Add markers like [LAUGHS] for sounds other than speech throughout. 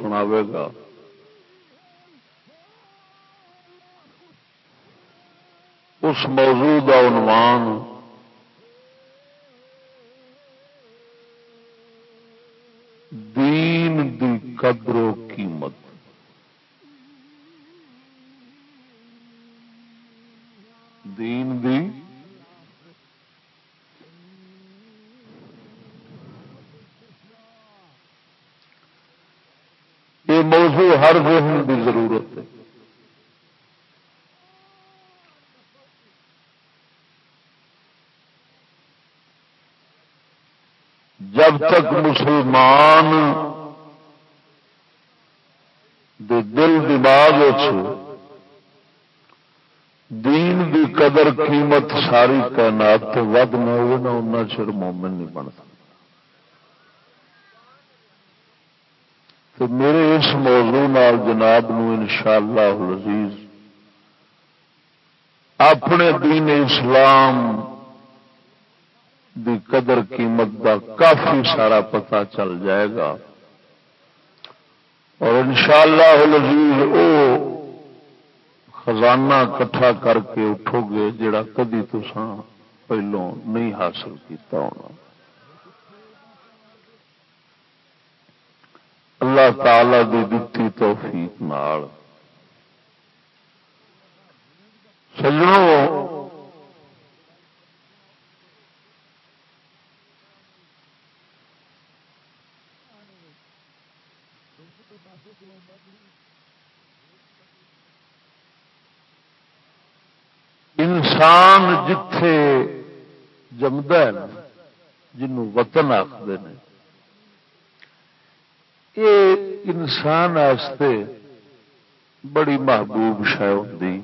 سناوے گا۔ اس موضوع کا عنوان دین دی قدر و قیمت دین دی یہ موضوع ہر ذہن کی ضرورت ہے جب تک مسلمان دے دل دماغ دین دی قدر قیمت ساری تعینات تو ود نہ ہو نہ ان چر مومن نہیں بن سکتا۔ تو میرے اس موضوع نال جناب نو انشاءاللہ العزیز اپنے دین اسلام دی قدر قیمت کا کافی سارا پتا چل جائے گا۔ اور انشاءاللہ شاء اللہ خزانہ کٹھا کر کے اٹھو گے جڑا کدی تسان پہلو نہیں حاصل کیتا ہونا۔ اللہ تعالی دی دتی توفیق نال۔ سجنوں انسان جتھے جمد ہے جنوں وطن آخر یہ انسان آستے بڑی محبوب شہ ہوتی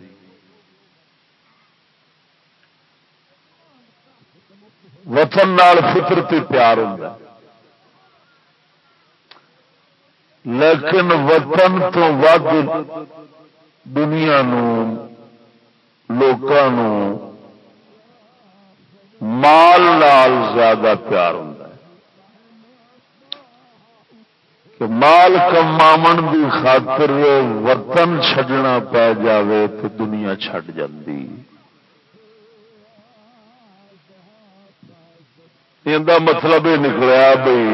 وطن نال فطرتی پیار ہوتا لیکن وطن تو ود دنیا مال نال زیادہ پیار ہوں کہ مال کمامن کی خاطر وطن چھڈنا پی جائے تو دنیا چھڈ جاتی یہ مطلب یہ نکلیا بھائی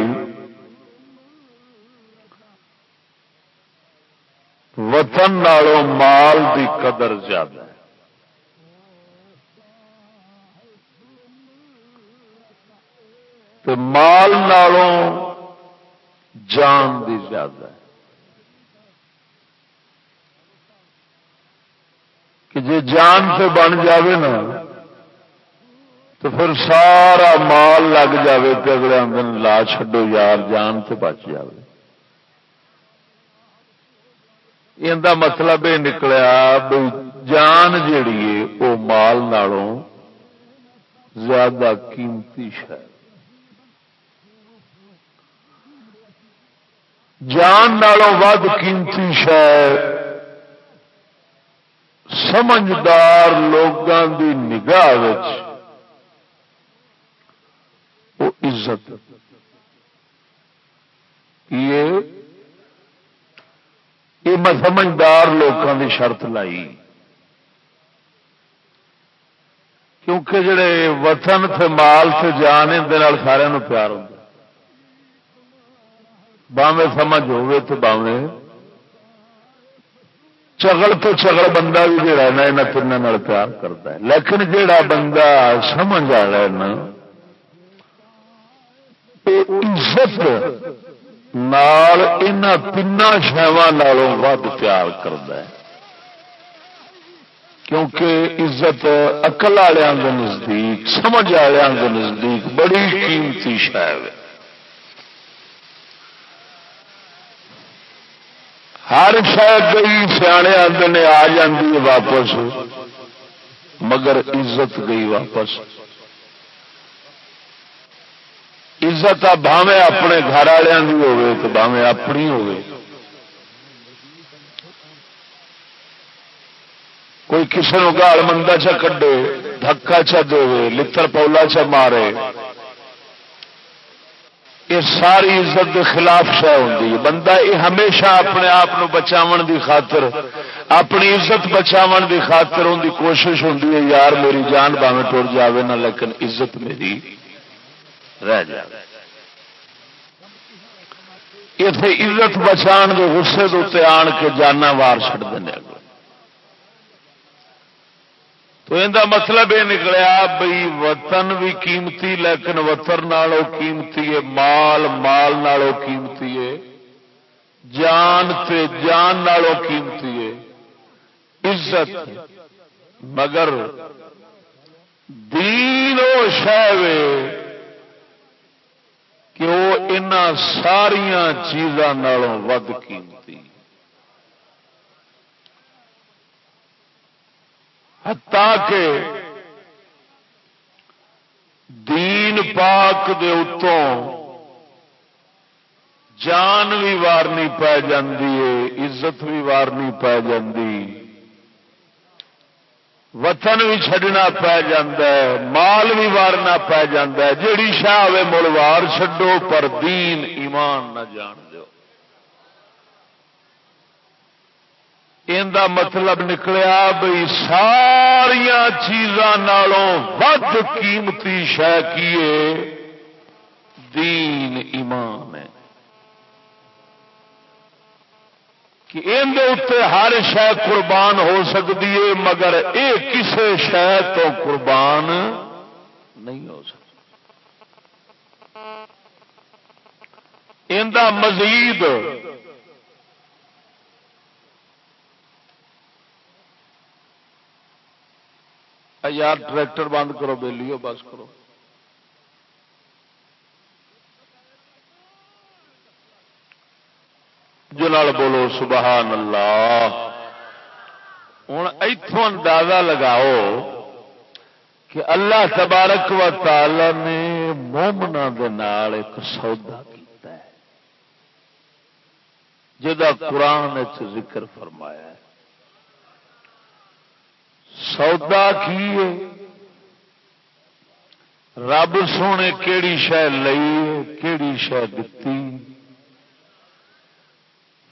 وطن نالوں مال دی قدر زیادہ ہے تو مال نالوں جان دی زیادہ ہے۔ کہ جی جان سے بن جاوے نا، تو پھر سارا مال لگ جاوے تو اگلے آدھے لا چڈو یار جان سے بچ جاوے۔ ان مطلب یہ نکلیا بھائی جان جیڑی ہے وہ مال نالوں زیادہ قیمتی شہ جان نالوں ود قیمتی شہ سمجھدار لوگوں کی نگاہ وہ عزت۔ یہ یہ میں سمجھدار لوگوں کی شرط لائی۔ کیونکہ جڑے وطن سے مال سے جان اندر سارے پیار ہوتا باوے سمجھ ہوے تو باوے چگل تو چگل بندہ بھی جڑا نا یہاں تین پیار کرتا ہے۔ لیکن جڑا بندہ سمجھ آ رہا ہے نا عزت نال ان تین شہوں ود پیار کرد کیونکہ عزت اقل والوں کے نزدیک، سمجھ والوں کے نزدیک بڑی قیمتی شہ ہر شاید گئی سیانے آدھے آ جاتی واپس۔ مگر عزت گئی واپس۔ عزت آ بھاوے اپنے گھر والوں کی ہوے تو بھاوے اپنی ہوے کوئی کسی نو گال مندا چا کڈے، دھکا چا دے لڑ پولا چا مارے۔ یہ ساری عزت کے خلاف شہ ہوتی ہے۔ بندہ یہ ہمیشہ اپنے آپ بچاو دی خاطر، اپنی عزت بچاو دی خاطر ان کی کوشش ہوتی ہے، یار میری جان باویں ٹر جاوے نہ، لیکن عزت میری رہ جائے اتے عزت بچان کے غصے آن کے جانا وار چڑ دیں تو ان مطلب یہ نکلیا بھائی وطن بھی قیمتی، لیکن وطن نالوں قیمتی ہے، مال مال نالوں قیمتی ہے، جان تے جان نالوں قیمتی ہے، عزت۔ مگر دین و شہ کہ وہ ان ساریا چیزوں ود قیمتی۔ کہ دین پاک دے اتوں جان بھی وارنی پی جاندی ہے، عزت بھی وارنی پی جاندی، وطن بھی چڈنا پی مال بھی وارنا پی جیڑی شاہ ملوار چڈو پر دین ایمان نہ جان۔ ان مطلب نکلیا بھائی ساریا چیزوں ود قیمتی شہ کیے دین ایمان ہے۔ کہ اتنے ہر شہ قربان ہو سکتی ہے، مگر یہ کسی شہ تو قربان نہیں ہو سکتی۔ مزید یار ٹریکٹر بند کرو بہلی بس کرو۔ جلال بولو، سبحان اللہ۔ ہوں اتوں اندازہ لگاؤ کہ اللہ تبارک و تعالی نے مومنا ایک سودا کیا جا قرآن ذکر فرمایا ہے۔ سودا کی رب سونے کیڑی شہ لئی کیڑی شہ دتی؟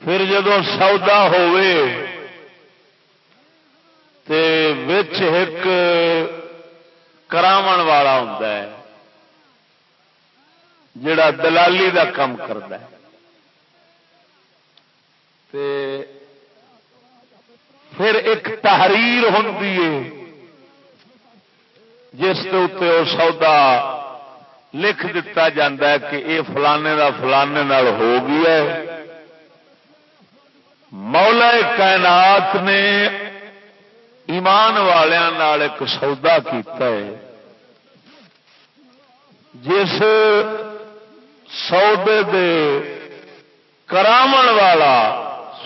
پھر جدو سودا ہوئے، تے وچ ایک کراو والا ہوں جڑا دلالی دا کام کرتا ہے۔ تے پھر ایک تحریر ہوں جس کے اتنے وہ سودا لکھ دتا ہے کہ یہ فلانے کا فلانے نال ہو گیا ہے۔ مولا کائنات نے ایمان والوں ایک سودا کیتا ہے، جس سودے دے کرامن والا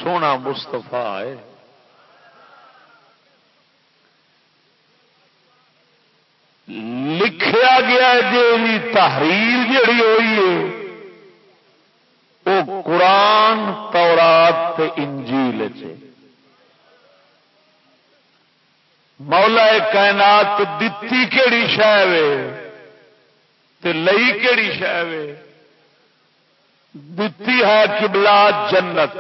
سونا مستفا ہے۔ لکھیا گیا جی تحریر جڑی ہوئی ہے، وہ قرآن، تورات انجیل چ مولا کائنات دتی کہڑی شہ لئی کہڑی شہ دتی ہے کبلا جنت۔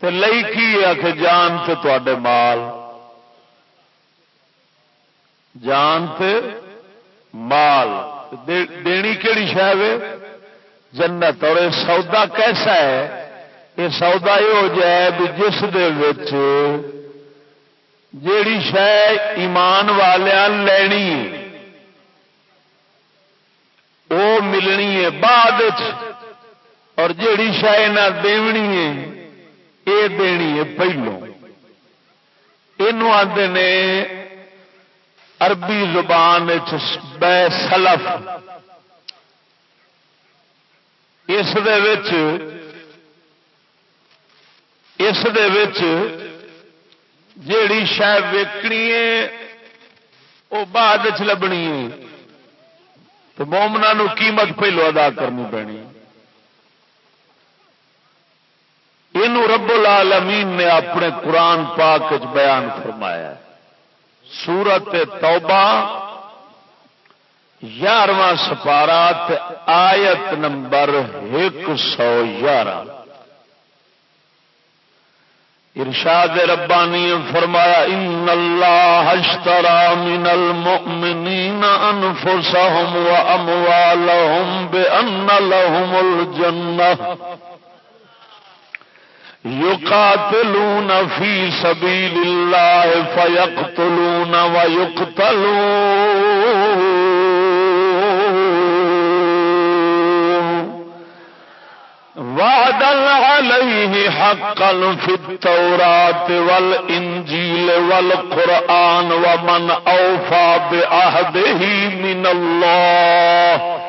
تے لئی کی ہے؟ جان سے تے مال۔ جان تے مال دینی کہڑی شہ جنت. اور یہ سودا کیسا ہے؟ یہ سودا یہ ہو جائے بھی جس جیڑی شہ ایمان والیا لینی، وہ ملنی ہے بعد اور جیڑی شہ نہ دینی ہے، یہ دینی ہے پہلو۔ یہ آتے نے عربی زبان بے سلف۔ اس اس جیڑی شہ ویکنی ہے وہ بعد چ لبنی ہے۔ تو مومنا قیمت پہلو ادا کرنی پینی۔ یہ رب العالمین نے اپنے قرآن پاک بیان فرمایا۔ ہے سورت توبہ یارواں سپارات، آیت نمبر ایک سو یارہ۔ ارشاد ربانی فرمایا، ان اللہ اشترى من المؤمنین انفسهم واموالهم بان لهم الجنہ۔ يقاتلون في سبيل الله فيقتلون ويقتلون وعدا عليه حقا في التوراة والإنجيل والقرآن ومن أوفى بعهده من الله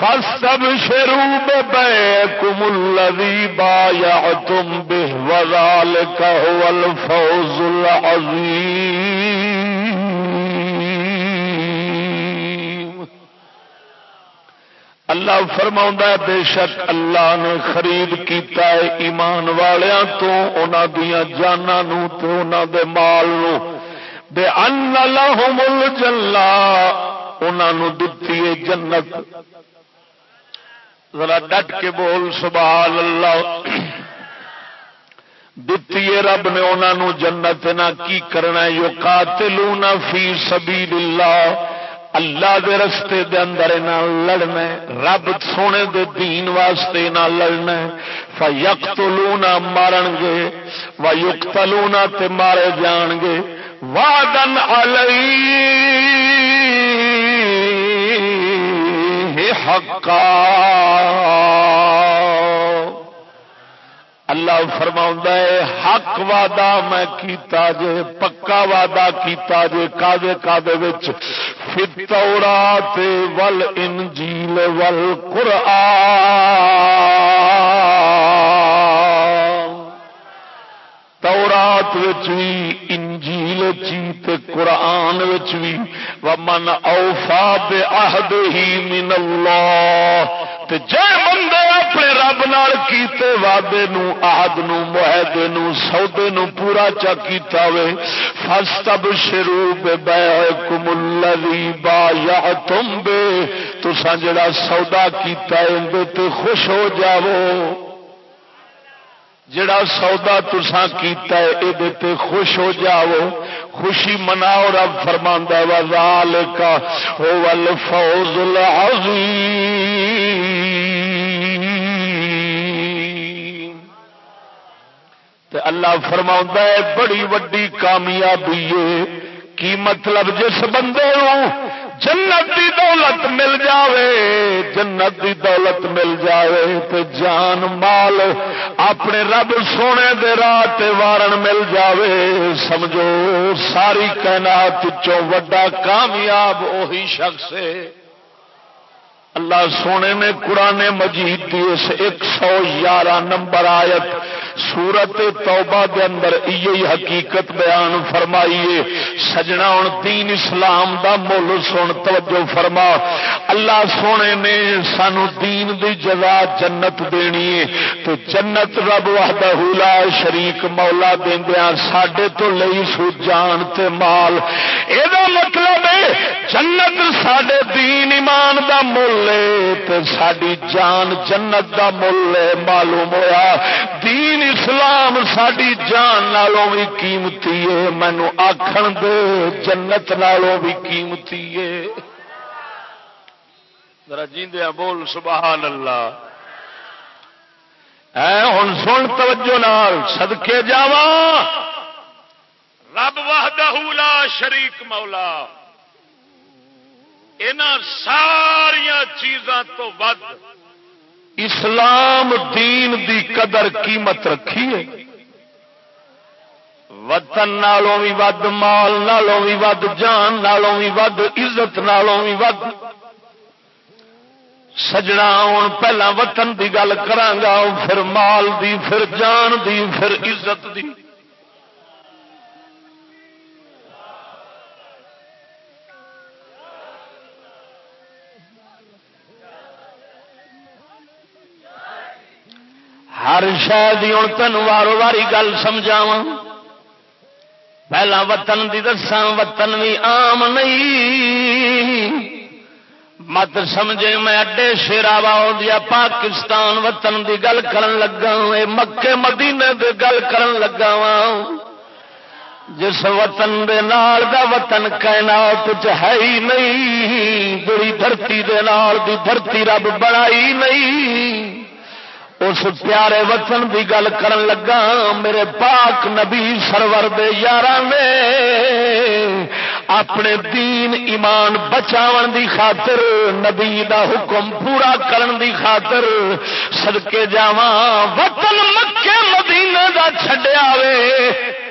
فاستبشروا ببيكم الذي بايعتم به، وذلك هو الفوز العظيم. اللہ فرما بے شک اللہ نے خرید کیتا ہے ایمان والوں تو انہوں دیا جانا نو تو انہوں دے مال نو۔ بے ان لہم الجنہ انہوں دتی ہے جنت۔ ذرا ڈٹ کے بول سبحان اللہ دتی رب نے انہوں جنت، نہ کی کرنا یو قاتلون فی سبیل اللہ اللہ دے رستے دے اندر لڑنا رب سونے دے دین واسطے نہ لڑنا فیقتلونا مارن گے ویقتلونا تے مارے جان گے۔ وعدن علیہ۔ حقا. اللہ فرما ہے حق وعدہ میں کیتا جے، پکا وعدہ کیتا جے کادے کادے وچ فتورات ول انجیل ول قرآن تورات بھی انجیل چی قرآن بھی۔ ومن اوفا بے عہد ہی من اللہ تے جے بندے اپنے رب نال کیتے وعدے نو آہد نو، معاہدے نو، سودے نو پورا چا کیتا وے۔ فاستبشروا ببيعكم الذي بايعتم به۔ تساں جڑا سودا کیتا ہے، اندے تے خوش ہو جاؤ۔ جڑا سودا تسا کیتا ہے اے تے خوش ہو جاؤ، خوشی مناؤ، رب فرماندا وزال کا هو الفوز العظیم تے اللہ فرما ہے، بڑی وڈی کامیابی ہے۔ کی مطلب جس بندے ہوں جنت دی دولت مل جاوے، جنت دی دولت مل جاوے تے جان مال اپنے رب سونے دے راہ وارن مل جاوے۔ سمجھو، ساری کائنات چو وڈا کامیاب وہی شخص ہے۔ اللہ سونے نے قرآن مجید کی اس ایک سو یارہ نمبر آیت سورت توبہ دے اندر یہ حقیقت بیان فرمائیے سجنا ہوں دین اسلام دا مل سن، توجہ فرما۔ اللہ سونے نے سانو دین دی جزا جنت دینی ہے۔ تو جنت رب وحدہ لا شریک مولا دیندیا ساڈے تو لئی سو جان تے مال۔ یہ مطلب ہے جنت ساڈے دین ایمان دا ساری جان جنت دا مل معلوم ہوا دین اسلام ساری جان نالوں بھی قیمتی ہے مینو آخر دے جنت نالوں بھی قیمتی ہے ذرا جیندیا بول سبحان اللہ اے ہوں سن توجہ نال سدکے جاوا رب وحدہ لا شریک مولا ان ساریا چیزاں تو ود اسلام دین دی قدر قیمت رکھی ہے۔ وطن نالوں بھی ود، مال نالوں بھی ود، جان نالوں بھی ود، عزت نالوں بھی ود۔ سجنا ہوں پہلا وطن دی گل کرانگا پھر مال دی، پھر جان دی، پھر عزت دی۔ ہر شاید ہوں تین وارو واری گل سمجھاوا پہلا وطن دی دساں، وطن بھی آم نہیں۔ مت سمجھے میں اڈے شیراوا دیا پاکستان وطن دی گل کرن لگا اے مکے مدینے دی گل کرن لگا وا جس وطن دے نال دا وطن کائنات چ ہے ہی نہیں، بڑی دھرتی دے نال دی دھرتی رب بنائی نہیں۔ اس پیارے وطن دی گل کرن لگا، میرے پاک نبی سرور دے یار نے اپنے دین ایمان بچاون دی خاطر، نبی دا حکم پورا کرن دی خاطر سدکے جاواں، وطن مکے مدینے دا چھڈیا وے۔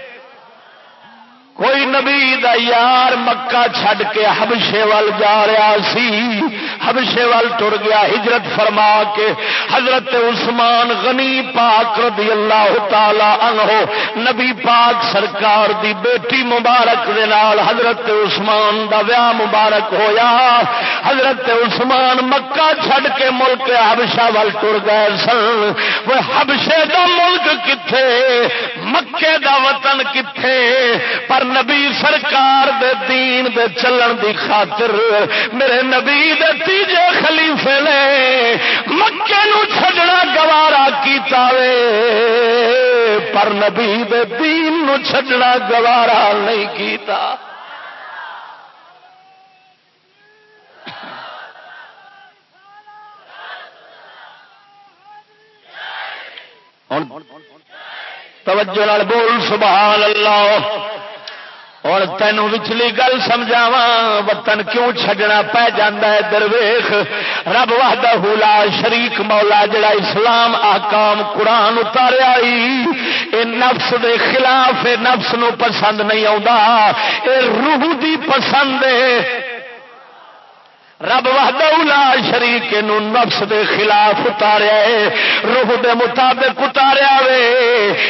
کوئی نبی دا یار مکہ چھڈ کے حبشے وال جا رہا سی۔ حبشے وال ٹر گیا، ہجرت فرما کے حضرت عثمان غنی پاک رضی اللہ تعالی عنہ، نبی پاک سرکار دی بیٹی مبارک دے نال حضرت عثمان دا ویاہ مبارک ہویا۔ حضرت عثمان مکہ چھڈ کے ملک حبشہ وال ٹر گئے سن۔ وہ حبشے دا ملک کتھے؟ مکے دا وطن کتھے؟ پر نبی سرکار دے دین دے چلن دی خاطر میرے نبی دے تیجے خلیفے نے مکے نو چھڈنا گوارا کیتا وے، پر نبی دے دین نو چھڈنا گوارا نہیں کیتا۔ توجہ بول، سبحان اللہ۔ اور تینوں وچلی گل سمجھاوا وطن کیوں چھڈنا پی جانا ہے درویخ رب وحدہ حولا شریک مولا جڑا اسلام آکام قرآن اتاریا اے نفس دے خلاف، اے نفس نو پسند نہیں آتا اے روح دی پسند ہے۔ رب وحدہ شریک نو نفس دے خلاف اتاریا ہے، روح دے مطابق اتاریا وے۔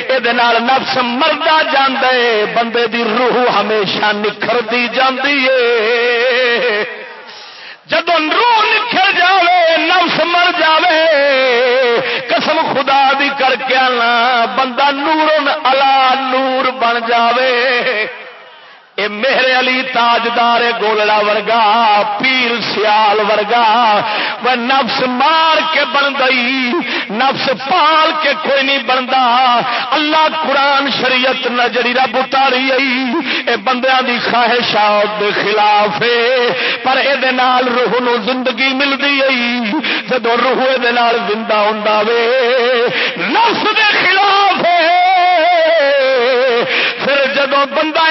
یہ نفس مردا جاندے بندے دی روح ہمیشہ نکھر دی جاندی ہے۔ جب روح نکھر جاوے، نفس مر جاوے، قسم خدا دی کر کے آنا، بندہ نور الا نور بن جاوے۔ اے میرے علی تاجدار گولڑا ورگا، پیر سیال ورگا۔ وہ نفس مار کے بن گئی، نفس پال کے کوئی نہیں بنتا اللہ قرآن شریعت نظری رب اتاری اے بندیاں دی خواہشات دے خلاف ہے پر اے نال روح نو زندگی ملتی ہے جب روح اے نال زندہ ہوں نفس دے خلاف ہے پھر جدو بندہ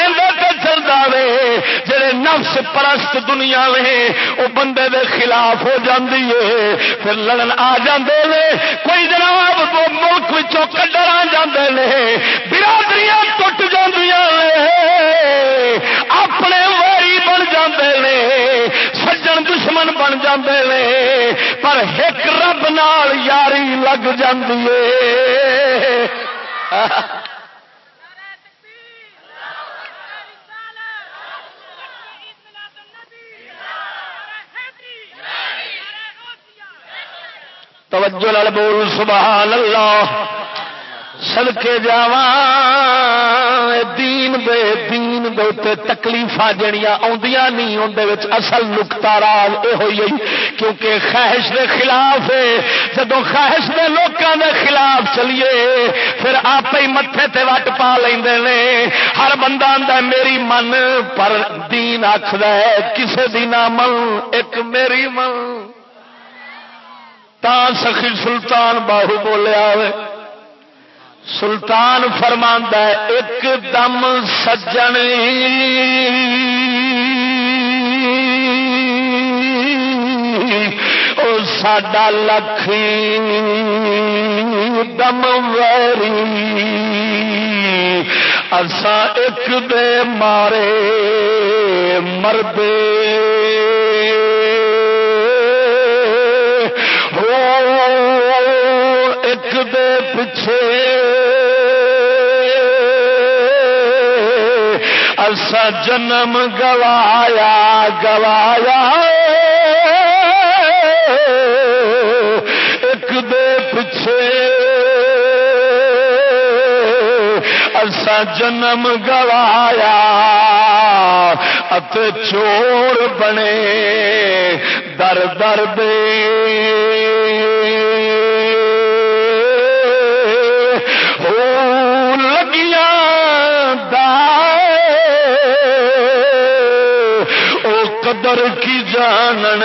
وے جڑے نفس پرست دنیا وے وہ بندے دے خلاف ہو جاندی ہے پھر لڑن آ جاندے نے کوئی جناب وہ ملک وچوں کڈر آ جاندے نے۔ برادریاں ٹوٹ جاندیاں نے اپنے واری بن جاندے نے۔ سجن دشمن بن جاندے نے۔ پر ایک رب نال یاری لگ جاندی ہے [LAUGHS] توجہ لال بول سبحان اللہ سڑکے جا دین دے دین دے تکلیف جڑیاں آدیاں نہیں اندر اصل نکتا راز یہ ہوئی کیونکہ خواہش دے خلاف ہے۔ جب خواہش دے لوگوں دے خلاف چلیے، پھر آپ ہی متے تے وٹ پا لے ہر بندہ آتا میری من، پر دین آخر کسے دی نہ من، ایک میری من۔ تا سخی سلطان باہو بولیا سلطان فرما ایک دم سجن ساڈا لکھی دم ویری۔ اسا ایک دے مارے مردے۔ دے پچھے اسا جنم گوایا گوایا۔ ایک دے پچھے اسا جنم گوایا ات چور بنے، در در دے۔ او قدر کی جانن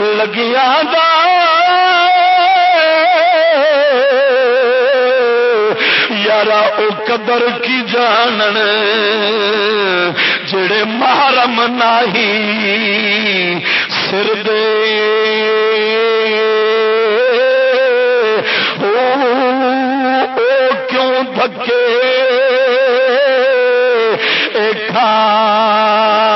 لگیاں یارا، او قدر کی جانن جڑے محرم نہیں سر دے۔ کیوں دھکے کھاون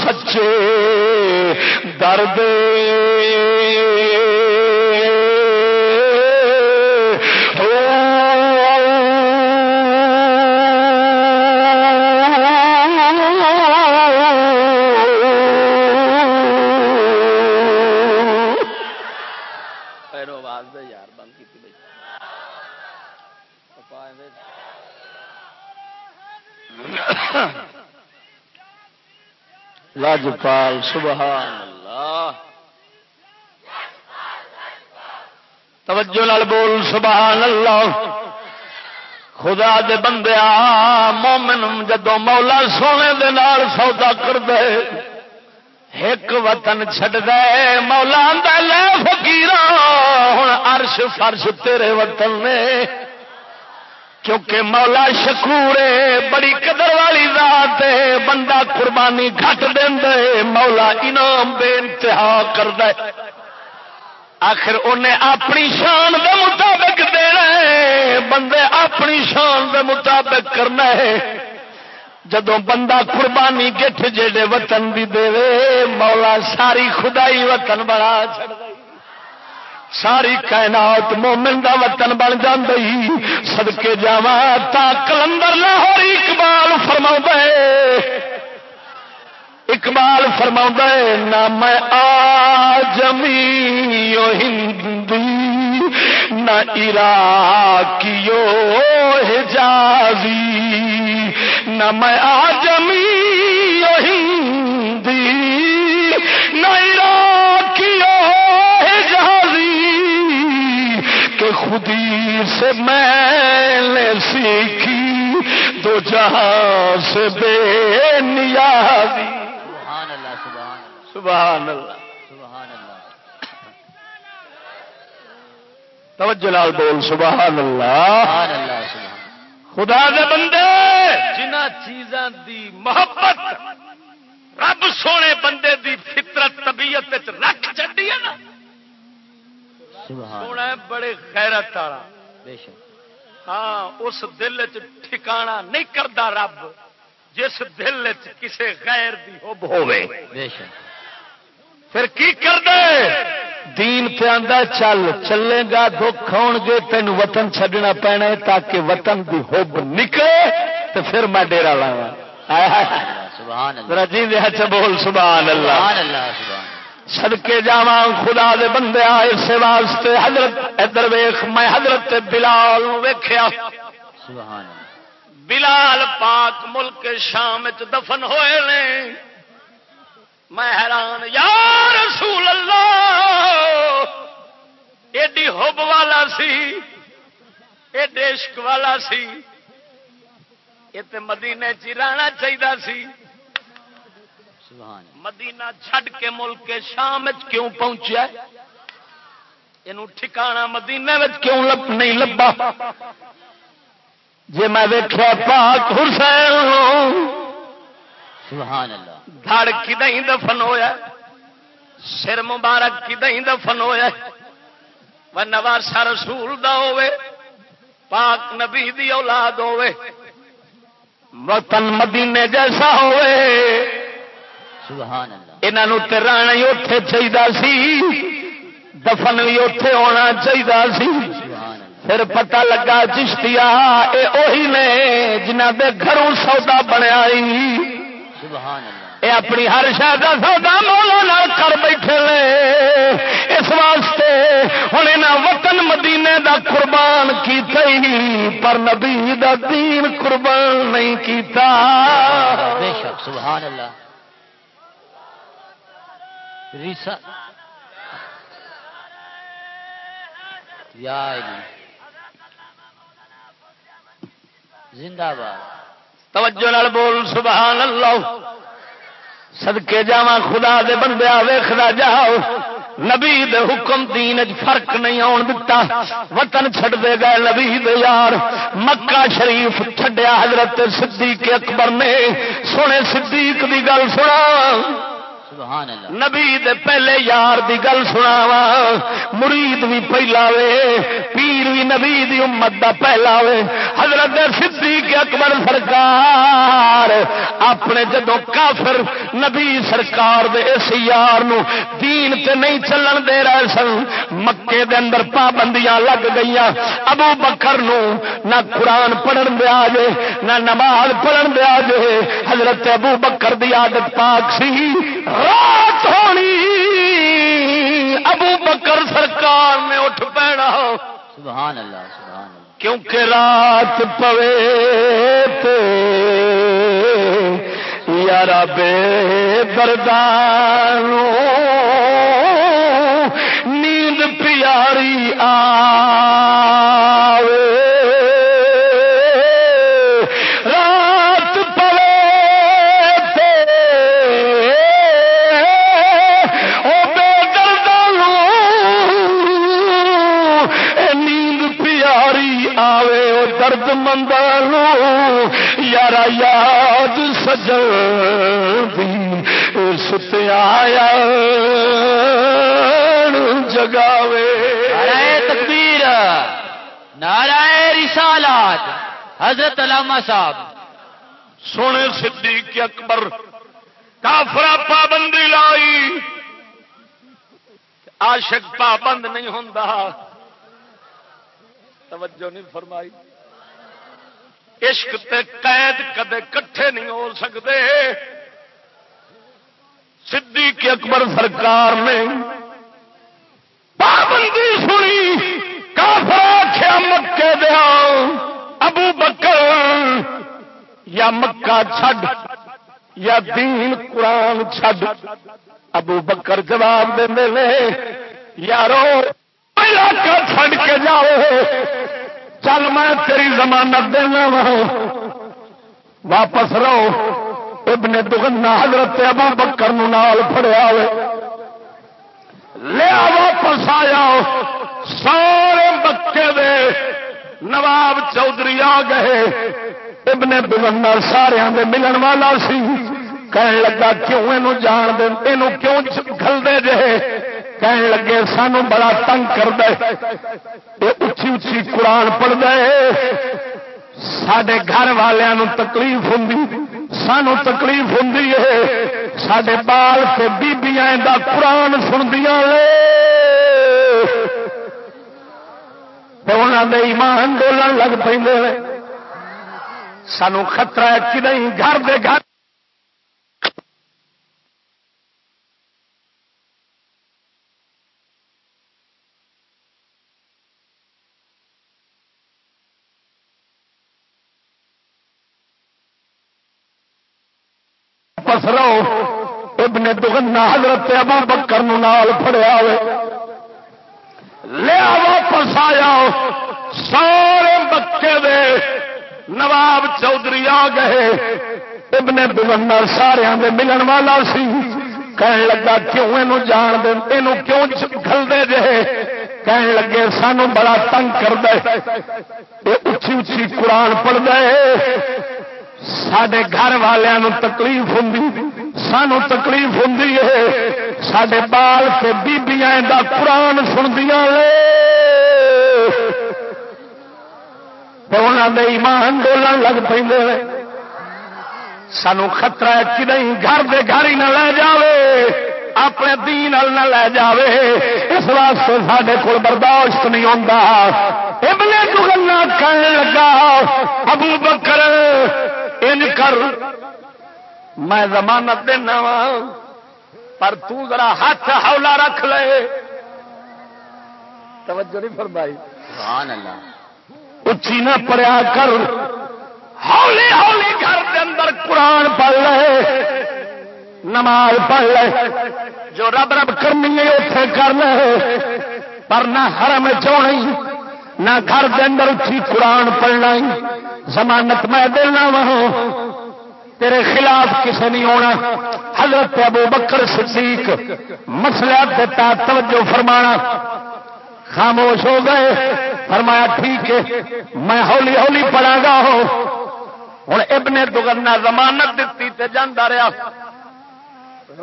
سچے درد لاجپال، سبحان اللہ۔ توجہ لال بول، سبحان اللہ۔ خدا دے بندے مومن جدو مولا سونے دے نال سودا کر دے ایک وطن چڈ دے مولا لے فکیر ہوں عرش فرش تیرے وطن نے۔ کیونکہ مولا شکورے بڑی قدر والی ذات ہے، بندہ قربانی گھٹ دے مولا انعام بے انتہا کر دے آخر انہیں اپنی شان دے مطابق دینا ہے، بندے اپنی شان دے مطابق کرنا ہے۔ جدو بندہ قربانی گٹھ جڑے وطن بھی دے مولا ساری خدائی وطن بنا چڑ ساری کائنات مومن دا وطن بن جی سدکے جا تا کلندر لاہور اقبال فرما اقبال فرما نہ میں آ جمی ہندی، نہ عراقیو حجازی۔ نہ میں آ جمی ہندی خودی سے میں نے سیکھی تو جہاں سے بے نیازی۔ سبحان اللہ سبحان اللہ۔ سبحان اللہ۔ سبحان اللہ۔ توجہ لال بول سبحان اللہ۔ سبحان اللہ سبحان خدا دے بندے۔ جنہ چیزاں دی محبت رب سونے بندے دی فطرت طبیعت رکھ چڈی ہے نا۔ سونا بڑے خیرت والا۔ بے شک۔ ہاں اس دل ٹھکانا نہیں کرتا رب جس دل کسے غیر دی حب ہوے بے شک۔ پھر کی کر دے دین پہ آندا چل چلے گا دکھ آن گے تین وطن چھڈنا پینا ہے تاکہ وطن دی حب نکلے تو پھر میں ڈیرا لاوا سبحان اللہ۔ ذرا جی بول سبحان اللہ۔ سبحان اللہ سبحان سدکے جا خدا دے بندے آئے سے واسطے۔ حضرت ادھر ویخ میں حضرت بلال ویخیا بلال پاک ملک شام دفن ہوئے نے۔ میں حیران یا رسول اللہ ایڈی ہوب والا سی ایڈے عشق والا سی۔ یہ مدینے چ رہنا چاہیے سی۔ مدینہ چھڈ کے ملک شام کیوں پہنچیا؟ یہ ٹھکانا مدینے وچ کیوں لب نہیں لبا؟ جی میں ویخیا پاک حسین سبحان اللہ۔ دھڑ کدیں دفن ہویا؟ سر مبارک کدیں دفن ہویا؟ و نواسا رسول دا ہوے پاک نبی دی اولاد ہوے وطن مدینے جیسا ہوئے سبحان اللہ۔ انہوں تے رہنا ہی اتے چاہیے سی۔ دفن بھی اتے ہونا چاہیے سی۔ پھر پتہ لگا چشتیا اے اوہی نے جنہ دے گھروں سودا بنیا یہ اپنی ہر شاید سودا مولا کر بیٹھے لے اس واسطے ہوں یہاں وطن مدینے دا قربان کی پر نبی دا دین قربان نہیں کیتا۔ بے شک سبحان اللہ۔ ریسا یا زندہ باد۔ توجہ نال بول، سبحان اللہ۔ سدکے جا خدا دے بندیا ویخلا جاؤ۔ نبی دے حکم دین فرق نہیں آن دتا۔ وطن چھڑ دے گئے نبی دے یار۔ مکہ شریف چھڈیا حضرت صدیق اکبر نے۔ سونے صدیق دی گل سنا۔ نبی دے پہلے یار دی گل سنا مرید بھی پہلا وے، پیر بھی نبی دی امت دا پہلا وے۔ حضرت صدیق اکبر سرکار اپنے جدو کافر نبی سرکار دے اس یار نو دین تے نہیں چلن دے رہے سن، مکے دے اندر پابندیاں لگ گئی ابو بکر نو نہ قرآن پڑھن دیا جے نہ نماز پڑھن دیا جے حضرت ابو بکر دی عادت پاک سی رات ہونی۔ ابو بکر سرکار نے اٹھ پینا۔ سبحان اللہ سبحان اللہ کیونکہ رات پوے یار بے بردان ستیا جگاوے تکبیر نعرہ رسالات حضرت علامہ صاحب سونے صدیق اکبر کافرا پابندی لائی عاشق پابند نہیں ہوں توجہ نہیں فرمائی عشق تے قید کدے کٹھے نہیں ہو سکتے صدیق اکبر سرکار نے پابندی سنی، کافر آخیا مکے دیا، ابو بکر یا مکہ چھڈ، یا دین قرآن چھڈ۔ ابو بکر جواب دے یارو، علاقہ چھڈ کے جاؤ، چل میں تیری زمانت دینا واپس رہو۔ ابن دگنا حضرت ابو بکر نال فڑیا لیا واپس آیا۔ سارے بچے دے نواب چودھری آ گئے۔ ابن دگنا سارے دے ملن والا سی۔ کہنے لگا، کیوں یہ جان دے؟ یہ کیوں کھلتے جے؟ کہن لگے، سانو بڑا تنگ کر دے اچھی اچھی قرآن پڑھ دے سڈے گھر والوں تکلیف ہوں سانو تکلیف ہوں سڈے بال سے بیبیاں دا قرآن سندیاں انہوں دے ایمان ڈولن لگ پہ سانو خطرہ ہے کہ نہیں، گھر دے گھر۔ واپس رہو ابن دگنا حضرت ابو بکر نال فڑیا لیا واپس آیا۔ سارے بچے دے نواب چودھری آ گئے۔ ابن دگنا سارے دے ملن والا سی۔ کہن لگا، کیوں یہ جان دے یہ کیوں کھلتے جے؟ کہن لگے، سانو بڑا تنگ کر دے اچھی اچھی قرآن پڑھ دے سڈے گھر والوں تکلیف ہوں سانو تکلیف ہوں سڈے بال سے بیبیاں دا قرآن سندیاں انہوں نے ایمان ڈولن لگ پہ سانو خطرہ ہے کہ نہیں، گھر دے گھر ہی نہ لے جاوے، اپنے دین نہ لے جاوے۔ اس واسطے سارے کول برداشت نہیں ہوتا ابن دگنا کہنے لگا، ابو بکر ان کر۔ میں ضمانت دینا وا پر تو ذرا ہاتھ ہولا رکھ لے۔ توجہ نہیں فرمائی۔ سبحان اللہ۔ اچھی نہ پڑیا کر۔ ہولی ہولی گھر کے اندر قرآن پڑھ لے۔ نماز پڑھ لے۔ جو رب رب کرنی ہے اتے کر لے۔ پر نہ حرم چونی نہ گھر کے اندر اچھی قرآن پڑھنا ہی۔ ضمانت میں دینا وا۔ تیرے خلاف کسی نہیں ہونا۔ حضرت ابو بکر صدیق مسئلہ دیتا توجہ فرمانا۔ خاموش ہو گئے۔ فرمایا ٹھیک ہے، میں ہولی ہولی پڑھا گا ہوں ابن دگنا ضمانت دیتی تے جانا رہا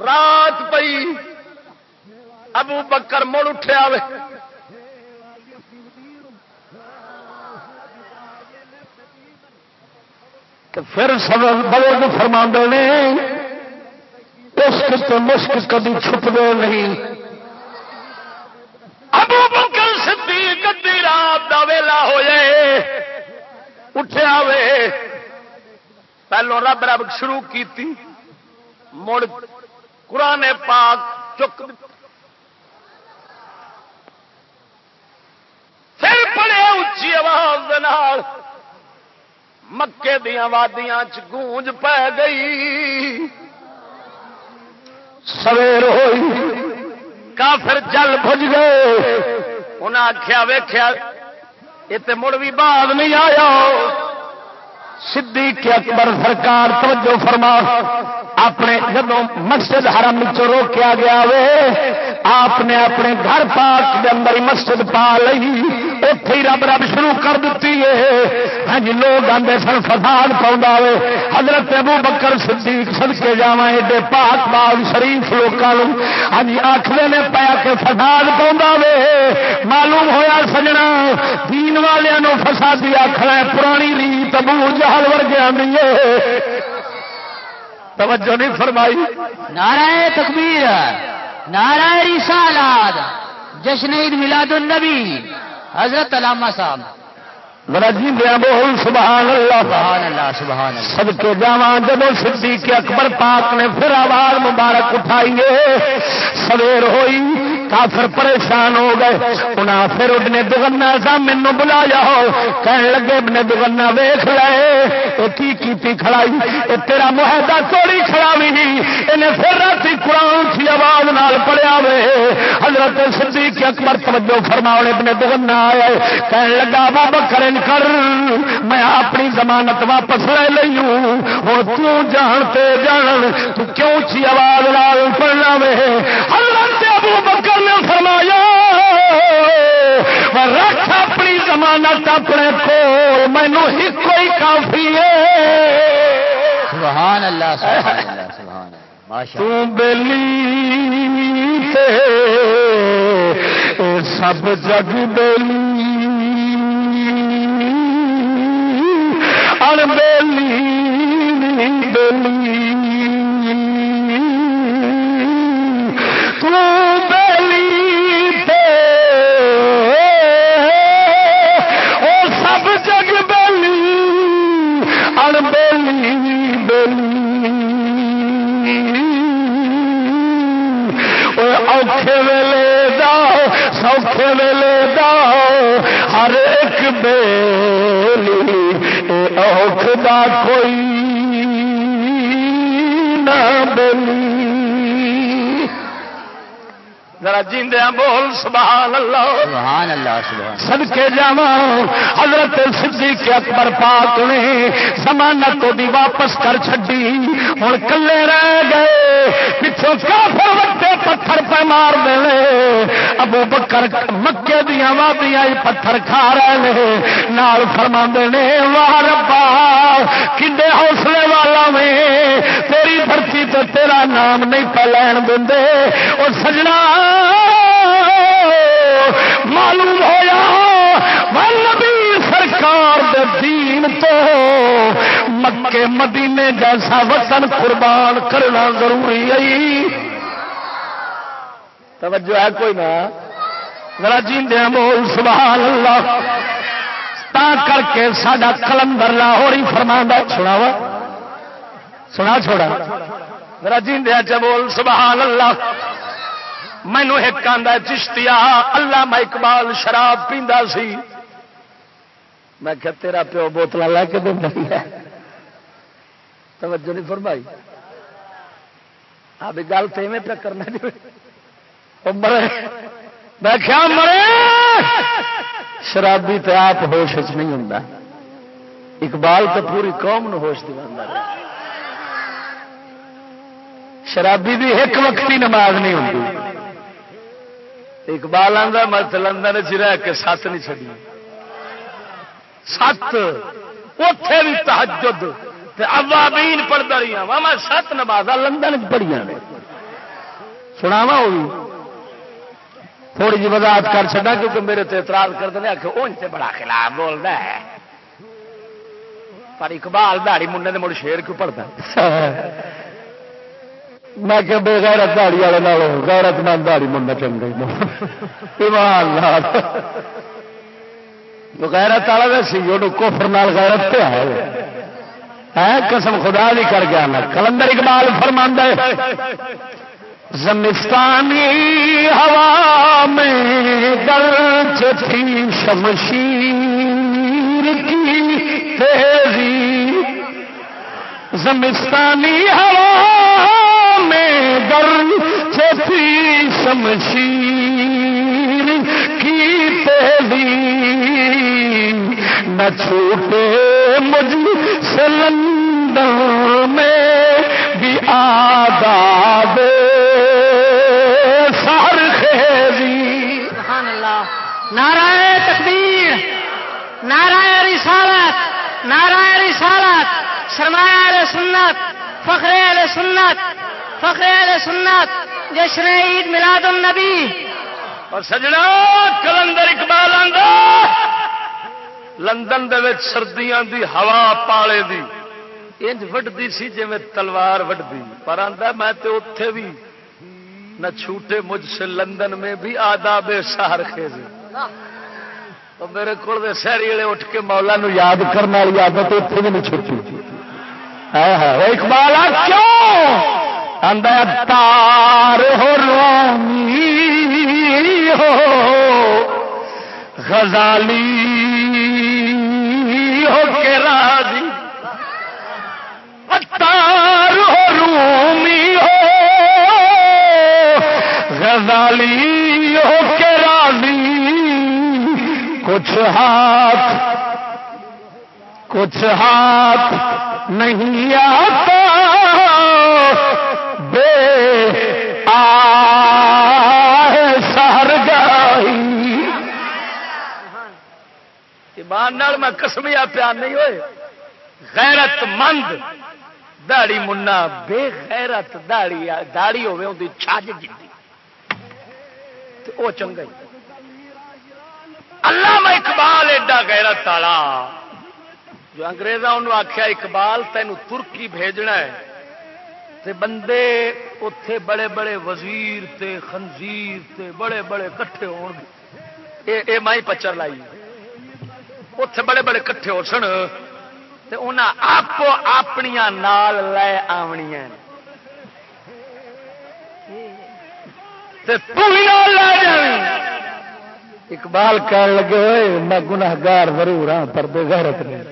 رات پئی، ابو بکر مڑ اٹھیا وے تو پھر سبب بزرگ فرما نے عشق تو مشک کبھی چھپ گئے نہیں۔ ابو بکر صدیق ادی رات دا ویلا ہو جائے اٹھیا وے۔ پہلو رب رب شروع کی مڑ قرآن پاک چک پھر پڑے اچھی آواز مکے دیا وادیاں گونج پی گئی۔ سویر ہوئی، کافر جل بج گئے۔ انہیں آخیا ویخیا یہ تو مڑ بھی بعد نہیں آیا۔ صدیق اکبر سرکار، توجہ فرما، اپنے جب مسجد حرم روکیا گیا وے، آپ نے اپنے گھر پاک کے اندر مسجد پا لی اتے رب رب شروع کر دیتی ہے۔ ہاں جی، لوگ آتے سن فساد پاؤں حضرت ابو بکر صدیق سد کے جا ایڈے پاک باغ شریف لوگوں ہاں جی، آخر نے پایا کہ فساد پاؤں معلوم ہویا سجنا، دین والوں فسادی آخر پرانی ریت ابو جہل ورگے آدھی توجہ نہیں فرمائی۔ نعرہ تکبیر، نعرہ رسالات جشن عید میلاد النبی۔ حضرت علامہ صاحب. جی دیا بول سبحان اللہ۔ سبحان اللہ سبحان اللہ. سب کے جاواں جب صدیق اکبر پاک نے پھر آواز مبارک اٹھائیے سویر ہوئی کافر پریشان ہو گئے۔ انہیں پھر ابن دگنا سا مینو بلا جاؤ کہن لگے ابن دگنا ویخ لے کی کیتی کھڑائی؟ اے تیرا معاہدہ توڑی کھڑا بھی انہیں پھر رات قرآن کی آواز نال پڑیا وے۔ حضرت صدیق اکبر توجہ فرماؤ ابن دگنا آئے۔ کہن لگا بابا کرن کر، میں اپنی ضمانت واپس لے لی ہوں۔ اور تو جانتے جان، تو کیوں چی آواز لال پڑنا وے؟ رکھ اپنی ضمانت اپنے کو مینو ہی کوئی کافی ہے۔ سبحان اللہ سبحان اللہ سبحان اللہ۔ سے سب جگ بلی۔ ان بلی بلی۔ تو تے بلی اوکھے ویلے دا سوکھے ویلے ہر ایک بیلی اوکھ دا کوئی نہ بلی ذرا جیندیا بول سبحان اللہ سبحان اللہ سبحان سدکے جا حضرت صدیق اکبر پاک نے ضمانت دی واپس کر چڈی ہوں کلے رہ گئے پچھوں کافر وٹے پتھر پہ مار دے ابو بکر مکے دیا وادیاں پتھر کھا رہے ہیں نال فرما نے واہ ربا کڈے حوصلے والا میں تیری دھرتی تو تیرا نام نہیں پہ لین دے۔ اور سجنا معلوم ہوا نبی سرکار دے دین تو مکے مدینے جیسا وطن قربان کرنا ضروری ہے۔ توجہ ہے کوئی نہ؟ ذرا جیندے بول سبحان اللہ۔ تا کر کے ساڈا کلندر لاہور ہی فرما سناوا سنا چھوڑا۔ میرا جیندیا چ بول سبحان اللہ۔ مینو ایک آدھا چشتیا اللہ میں اقبال شراب پیندا سی۔ میں کہ تیرا پیو بوتل لے کے دینا توجہ نہیں فرمائی۔ اب گل تو ایویں پہ کرنا جی۔ مرے۔ میں کیا مرے! شرابی تے آپ ہوش نہیں ہوں اقبال تو پوری قوم نو ہوش دیا شرابی بھی ایک وقتی نماز نہیں ہوتی اقبال آدھا مت لندن چ رہ کے سات نہیں چڑی سات۔ اتے بھی تحجد اوابین پڑھتا رہی ہوں میں سات نماز لندن پڑھیا نے۔ سناوا وہ تھوڑی جی وضاحت کر چڑا کیونکہ میرے تو اعتراض کرتے ہیں کہ ان سے بڑا خلاف بولتا ہے۔ پر اقبال دہڑی منڈے نے مڑ شیر کیوں پڑھتا میں کہ بے غیرت دہڑی والے غیرت مند دہڑی منڈا چنگا ایمان لال غیرت والا سی وہ کوفر نال غیرت پہ ہے، قسم خدا بھی کر گیا نا کلندر اقبال فرماندہ زمستانی ہوا میں درج تھی شمشیر کی تیزی زمستانی ہوا میں درج تھی شمشیر کی تیزی نہ چھوٹے مجھ سے میں بھی آداب سار خیزی۔ سبحان اللہ۔ نعرہ تکبیر، نعرہ رسالت نعرہ رسالت۔ سرمایہ علیہ سنت فخر علیہ سنت فخر علیہ سنت، جشن عید میلاد النبی۔ اور سجنا، کلندر اقبال لندن دے سردیاں دی ہوا پالے دی۔ انج وڈتی سی جی میں تلوار وڈتی پر آدھا میں تے اتے بھی نہ چھوٹے مجھ سے لندن میں بھی آداب سہر خیزی تو میرے کو سہری والے اٹھ کے مولا نو یاد کرنے والی عادت اتنے بھی نہیں چھٹی۔ اقبال کیوں؟ تار ہو رومی ہو، غزالی ہو کے راضی۔ تار ہو رومی ہو، غزالی ہو کے راضی۔ کچھ ہاتھ کچھ ہاتھ نہیں آتا بے سہر گائی ایمان میں کسمیا پیار نہیں ہوئے۔ غیرت مند۔ داڑی منا بے غیرت داڑی داڑی ہوے ان چھج جی وہ چنگا اللہ میں اقبال ایڈا غیرت والا۔ جو انگریزا انہوں آخیا اقبال تین ترکی بھیجنا ہے۔ تے بندے اتے بڑے بڑے وزیر تے خنزیر تے بڑے بڑے کٹھے ہو مائی پچر لائی۔ اتے بڑے بڑے کٹھے ہو سن۔ تے آپ اپنیا نال لے آنیا اقبال کہنے لگے ہوئے میں گناہگار ضرور ہاں پر بے غیرت نہیں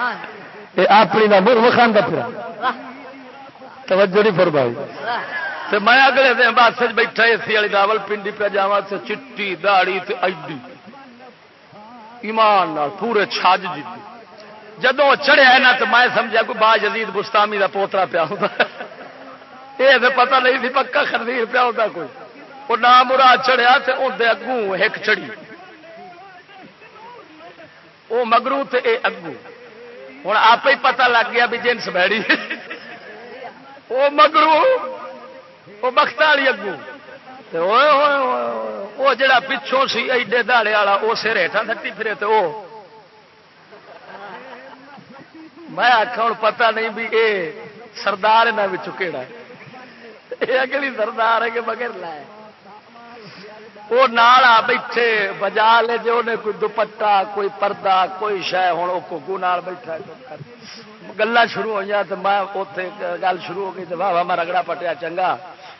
اپنی نہ مر وکھانا پھر توجہ نہیں فرمائی۔ تو میں اگلے دن بس بیٹھا، اے سی والی راول پنڈی پہ جا چٹی، داڑی ایڈی۔ ایمان نال پورے چھج جی۔ جدو چڑھیا نا تو میں سمجھا کوئی با جدید بستامی کا پوترا پیا ہوتا یہ تو پتا نہیں سی پکا خرید پیا ہوتا کوئی۔ وہ نام مراد چڑھیا تو اندر اگوں ایک چڑی وہ مگرو تے اے اگو ہوں آپ ہی پتا لگ گیا بھی جنس بیڑی وہ مگرو وہ بخت والی اگو وہ جڑا پچھوں سی ایڈے دہڑے والا وہ سر ہیٹا تھٹی پھرے تو وہ میں آخا ہوں پتا نہیں بھی اے سردار یہاں کہڑا یہ اگلی سردار ہے کہ بغیر لائے وہ نال آ بیٹھے، بجا لے جی انہیں کوئی دوپٹا کوئی پردہ، کوئی شہ ہوں وہ گگو نال بیٹھا گلا شروع ہوئی تو میں اتنے گل شروع ہو گئی تو واہ واہ میں رگڑا پٹیا، چنگا۔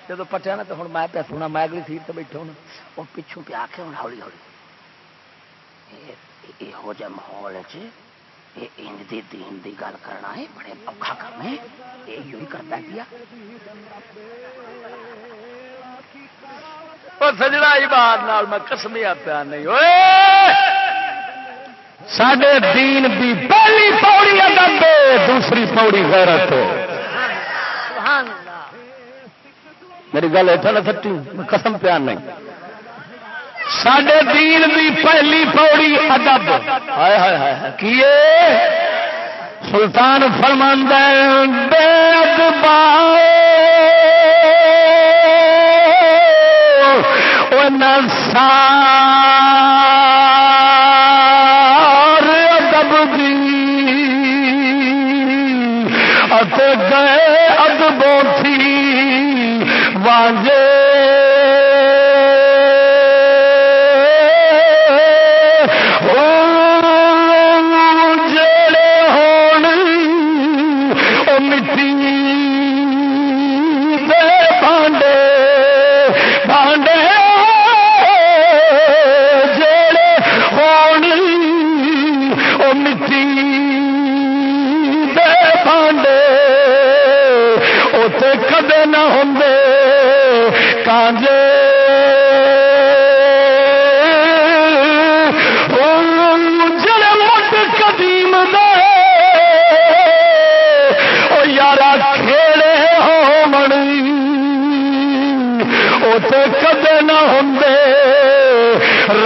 جب پٹیا نا تو ہوں میں پہ سونا، میں اگلی سیٹ سے بیٹھا ہوں۔ وہ پچھوں پہ آ کے ہوں ہولی ہولی یہو جہ ماحول انج دی دین دی گل کرنا ہے، بڑے اوکھا کام ہے۔ یہ ہی کرتا کیا سجنا ہی بات میں کسمیا پیا نہیں ہوئے سڈے دین دی پہلی پوڑی ادب دوسری پوڑی غیرت میری گل ایٹھا نہ سچی میں قسم پیار نہیں۔ سڈے دین دی پہلی پوڑی ادب۔ ہائے ہائے ہائے کیے سلطان فرماند بے ادبا نسا گئے ادبوں تھی واجے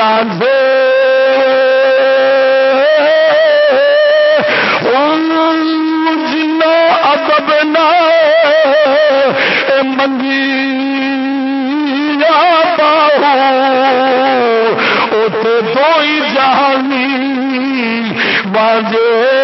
میدان سے جنا ادب نہ منگی یا پاؤ اتنے دو ہی جہانی باجے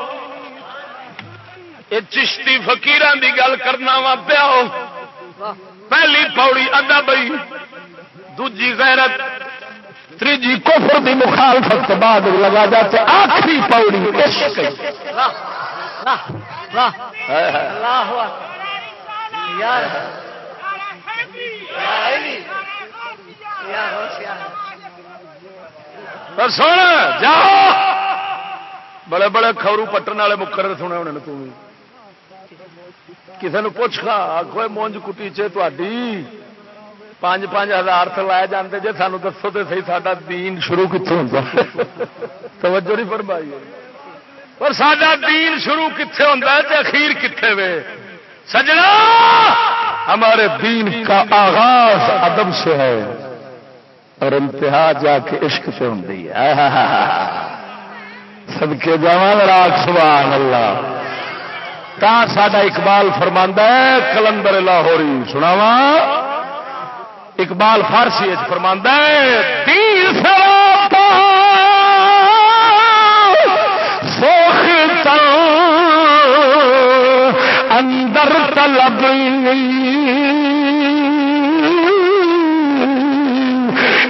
یہ چشتی فکیران دی گل کرنا وا پیا پہلی پوڑی ادا بئی، دوجی غیرت تیجی کفر دی مخالفت بعد لگا جاتے آخری پوڑی عشق۔ جاؤ۔ بڑے بڑے خبرو پٹن والے مکر سنے ہونے تم کسی نے پوچھ کھا آخو مونج کٹی چی پانچ پانچ ہزار تو لائے جاتے جی سانو دسو تو سی سا دین شروع کتوں ہوتا توجہ نہیں فرمائی۔ پر سڈا دین شروع کتنے ہوتا ہے اخیر کتنے وے؟ سجنا! ہمارے دین کا آغاز ادب سے ہے اور انتہا جا کے عشق سے ہوں سب کے جوان راک سبحان اللہ۔ تا ساڈا اقبال فرماندہ ہے، کلندر لاہوری سناوا اقبال فارسی فرماندہ ہے، تیر سوکھ اندر طلب۔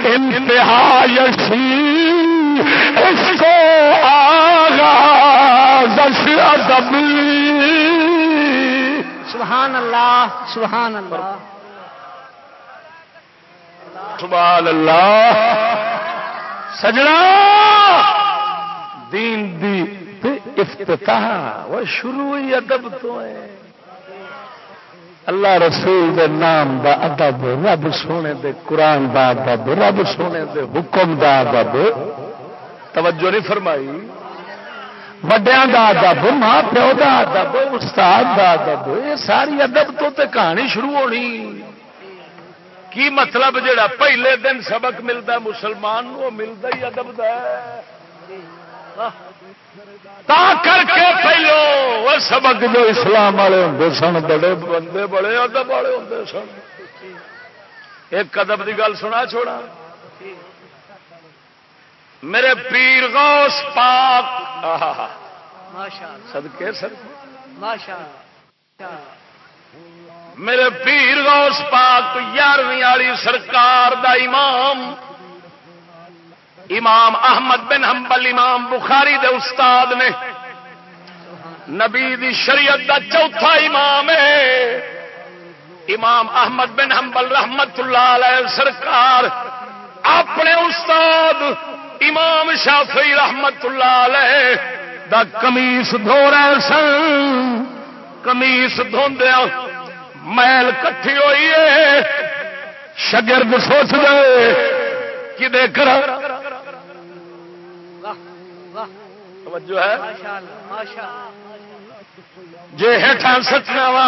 انتہا یشی اس کو آغاز ادب۔ سبحان اللہ سبحان اللہ۔ سبحان اللہ۔ سجنا دین دی افتتاح وہ شروع ہوئی ادب تو ہے۔ اللہ رسول دے نام دا ادب، رب سونے دے قرآن دا ادب، رب سونے دے حکم دا ادب۔ توجہ نہیں فرمائی۔ وڈیا دا ادب ماں پیو دا ادب استاد دا ادب یہ ساری ادب تو تے کہانی شروع ہونی کی مطلب جڑا پہلے دن سبق ملتا مسلمان وہ ملتا ہی ادب تا کر کے پہلو وہ سبق جو اسلام والے ہوں سن بڑے بندے بڑے ادب والے ہوں سن ایک ادب کی گل سنا چھوڑا میرے پیر غوث پاک۔ سدکے سر میرے پیر غوث پاک یارویں والی سرکار دا امام۔ امام احمد بن حنبل امام بخاری دے استاد نے۔ نبی دی شریعت دا چوتھا امام ہے۔ امام احمد بن حنبل رحمت اللہ علیہ سرکار اپنے استاد امام شافعی رحمت اللہ علیہ دا کمیس دھو رہے سن۔ کمیس دھوندیا میل کٹھی ہوئی ہے۔ شگرد سوچ دے کہ دیکھ توجہ ہے۔ جی ہٹا سچنا وا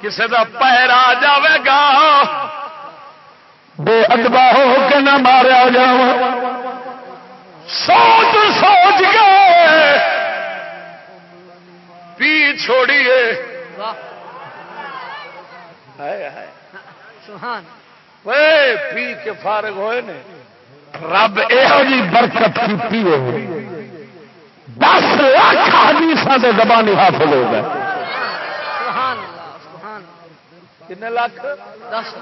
کسی کا پیر آ جائے گا۔ بے ادبا ہو کے نہ مارا جا سوچ سوچ کے۔ پی چھوڑیے۔ پی کے فارغ ہوئے نے۔ رب یہ جی برکت کی دس لاکھ حدیث کے زبانی حاصل ہو گئے۔ کن لاکھ؟ دس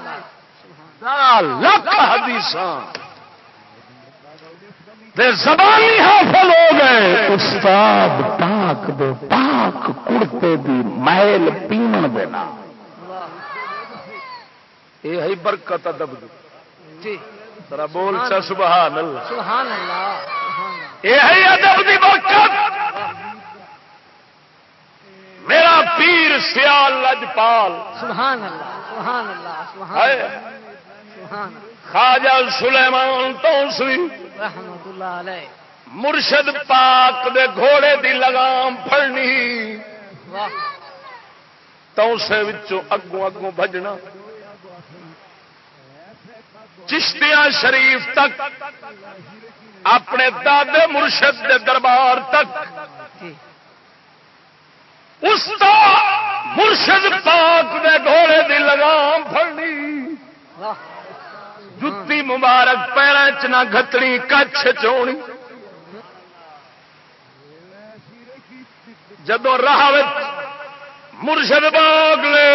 لاکھ حدیث زبانی حاصل ہو گئے۔ استاد پاک دے پاک کڑتے دی محل پیمن دینا یہ ہے برکت ادب۔ جی۔ ذرا بول چا سبحان اللہ۔ سبحان اللہ۔ یہ ہے ادب دی برکت۔ میرا پیر سیال لجپال۔ سبحان اللہ سبحان اللہ سبحان سبحان خواجہ سلیمان توسوی رحمت اللہ علیہ. مرشد پاک دے گھوڑے دی لگام پھڑنی۔ واہ. توسے وچوں اگوں اگوں بجنا۔ چشتیاں شریف تک اپنے دادے مرشد دے دربار تک۔ جی. اس مرشد پاک دے گھوڑے دی لگام پھڑنی۔ واہ. جتی مبارک پیروں چ نہ گتڑی کچھ چونی۔ جدو راہ مرشد باغ لے،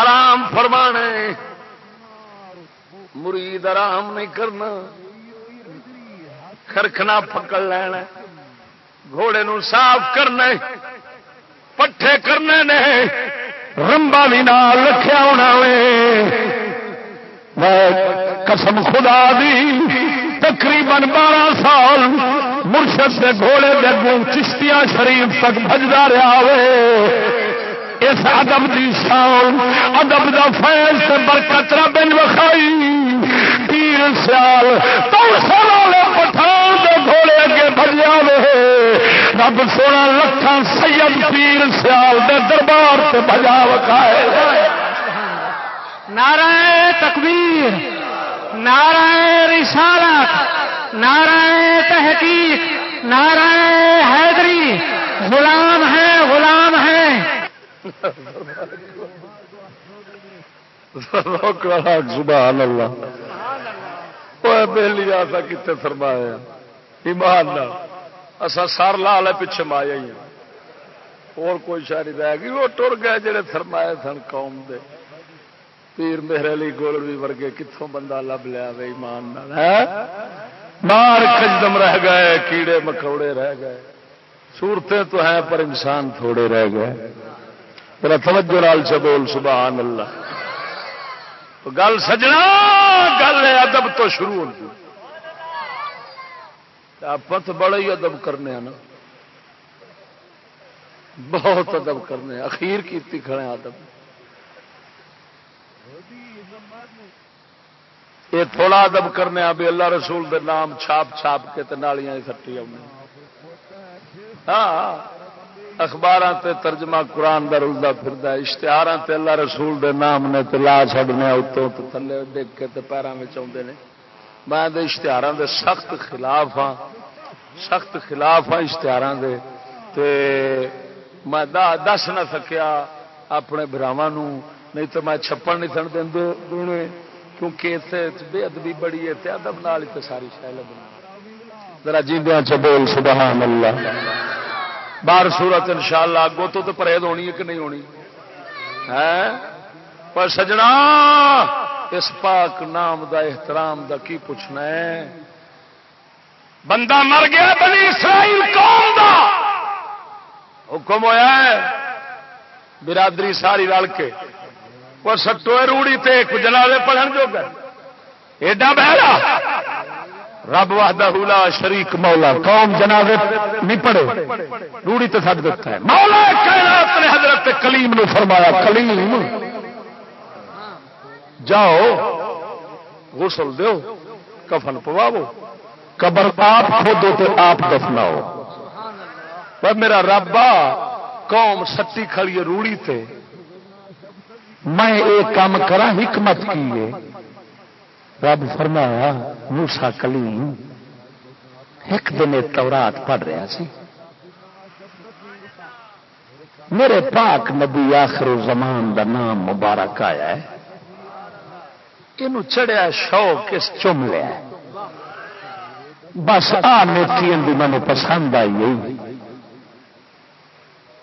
آرام فرمانے، مرید آرام نہیں کرنا خرکنا پکڑ لینا، گھوڑے نو صاف کرنا پٹھے کرنے نے، رمبا بھی نال رکھا ہونا وے۔ قسم خدا دی، تقریباً بارہ سال مرشد کے گھوڑے کے اگوں چشتیاں شریف تک بجدا رہا ہوئے۔ اس ادب دی شان، ادب دا فیض سے برکت رب وکھائی۔ پیر سیال تو والے پٹھان دے گھوڑے اگے بجیا وے رب سونا لکھان سید پیر سیال دے دربار سے بجا وکھائے۔ نعرہ تکبیر، نعرہ رسالت، نعرہ تحقیق، نعرہ حیدری۔ غلام ہے غلام ہے۔ سبحان اللہ بہلی آسا کتنے فرمایا ایمان اصا سر لا لے پیچھے مایا ہی اور کوئی شاعری رہ گئی، وہ ٹر گئے جڑے فرمائے سن قوم دے۔ پیر میرے علی گولوی ورگے کتوں بندہ لب لیا وے ایمان مار کجدم رہ گئے کیڑے مکوڑے رہ گئے۔ صورتیں تو ہیں پر انسان تھوڑے رہ گئے۔ میرا توجہ لال سے بول سبحان اللہ۔ تو گل سجنا گل ہے ادب تو شروع ہوتی آپ تو بڑا ہی ادب کرنے ہیں نا۔ بہت ادب کرنے اخیر کی کھڑے ادب۔ یہ تھوڑا ادب کرنے بھی اللہ رسول دے نام چھاپ چھاپ کے نالیاں سٹی آ ہاں, ہاں۔ اخبار تے ترجمہ قرآن دا رلدا پھردا اشتہار تے اللہ رسول دے نام نے تے لا چھڈنے اتوں تے تھلے ڈگ کے تے پیراں وچ اوندے نے۔ میں دے اشتہاراں دے سخت خلاف ہاں سخت خلاف ہاں اشتہاراں دے۔ تے میں دس نہ سکیا اپنے براواں نہیں تو میں چھپن نہیں سن دیں کیونکہ اتنے بے ادبی بڑی ہے ادب نال ہی ساری شہ لگنی ذرا چ بول سبحان اللہ بار صورت ان شاء اللہ اگوں تو تو پرہیز ہونی ہے کہ نہیں ہونی؟ ہے پر سجنا اس پاک نام دا احترام دا کی پوچھنا ہے؟ بندہ مر گیا بنی اسرائیل قوم دا۔ حکم ہوا ہے برادری ساری رل کے۔ وہ سٹو روڑی تے جنازے پڑھن جو گئے ایڈا بہرا رب وحدہ لا شریک مولا، قوم جنازے نہیں پڑے روڑی تے سٹ دیتا ہے۔ مولا کائنات نے حضرت کلیم نے فرمایا، کلیم۔ جاؤ، غسل دیو، کفن پواو قبر آپ کھودو تو آپ دفناؤ۔ پر میرا ربا قوم سٹی کھڑی روڑی تے۔ میں ایک کام کرا حکمت کی رب فرمایا موسا کلیم، ایک دن تورات پڑھ رہا سی۔ میرے پاک نبی آخر زمان دا نام مبارک آیا ہے۔ یہ چڑھیا شوق اس چم لیا بس آ نیکی مجھے پسند آئی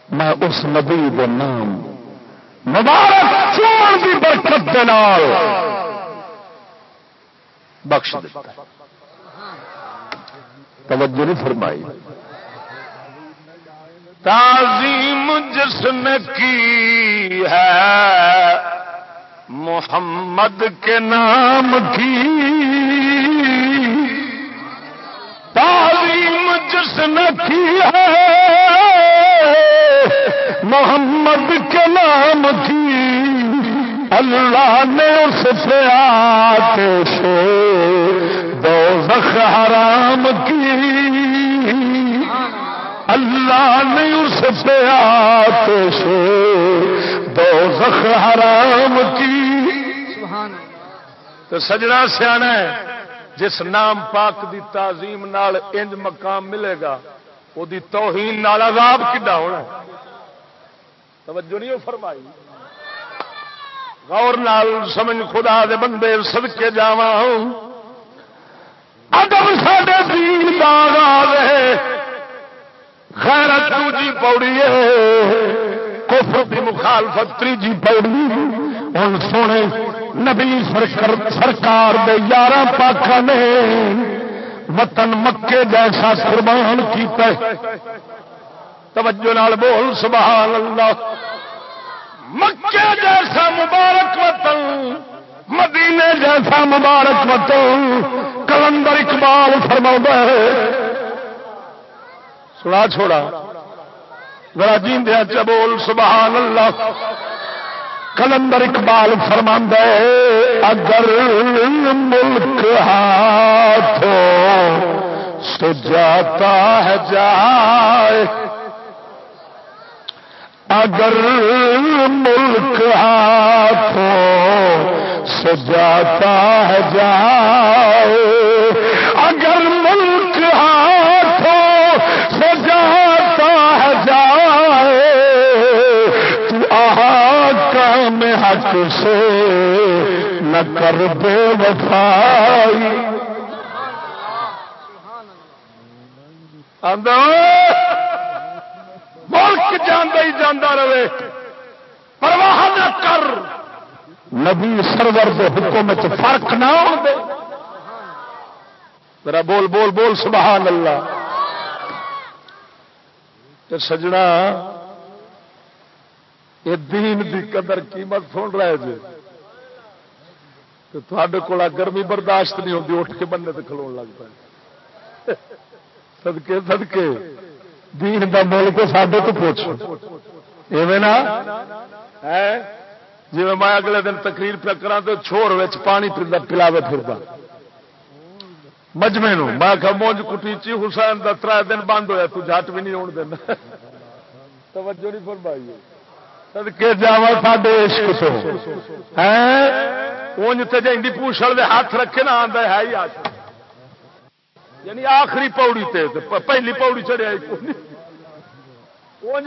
میں اس نبی دے نام مبارک چون کی برکت دے نال۔ بخش دیتا توجہ نہیں فرمائی۔ تعظیم جس نے کی ہے، محمد کے نام کی۔ تعظیم جس نے کی ہے، محمد کے نام کی۔ اللہ نے اس سے آتش دو زخ حرام کی۔ اللہ نے اس سے آتش دو زخ حرام کی۔ تو سجنا سیاح جس نام پاک دی تعظیم نال انج مقام ملے گا وہ توہین نال عذاب کڈا ہونا توجہ نہیں فرمائی۔ غور نال سمجھ خدا دے بندے سد کے جا ادب ساڈے دین دا آغاز ہے۔ خیرت دوجی پوڑی ہے۔ کفر دی مخالفت تیجی پوڑی ہوں سونے نبی سرکر سرکار دے یارہ پاکا نے وطن مکے جیسا قربان کیتا توجہ نال بول، سبحان اللہ۔ مکے جیسا مبارک وطن، مدینے جیسا مبارک وطن، کلندر اقبال فرما ہے۔ سنا چھوڑا، ذرا جیندیا چبول سبحان اللہ کلندر اقبال فرما اگر ملک ہاتھوں سے جاتا ہے جائے اگر ملک ہاتھوں سے جاتا ہے جائے اگر ملک ہاتھوں سے جاتا ہے جائے تو آہا کام حق سے نہ کر بے وفائی۔ ملک جانا ہی جانا رہے۔ پرواہ نہ کر۔ نبی سرور کے حکم فرق نہ ہو میرا بول بول بول، سبحان اللہ۔ تو سجنا، یہ دین دی قدر قیمت سن رہے جی۔ تھے کو گرمی برداشت نہیں ہوتی اٹھ کے بننے سے کھلو لگ پائے سدکے سدکے دین دا مول کو سڈے تو پوچھ۔ ایویں نا؟ جی میں اگلے دن تقریر پہ کرا تو چھوڑ پانی پلاوے پھرتا مجمے نو۔ میں کہ مونج کٹیچی حسین دا تر دن بند ہویا تو جٹ بھی نہیں آن دینا۔ توجہ نہیں فرمائی۔ سدکے جاوا ساڈے عشق تو۔ ہیں؟ اونج تے پوچھل دے ہاتھ رکھے نہ آندا ہے ہی عاشق یعنی آخری پوڑی تے پہلی پوڑی چڑھیا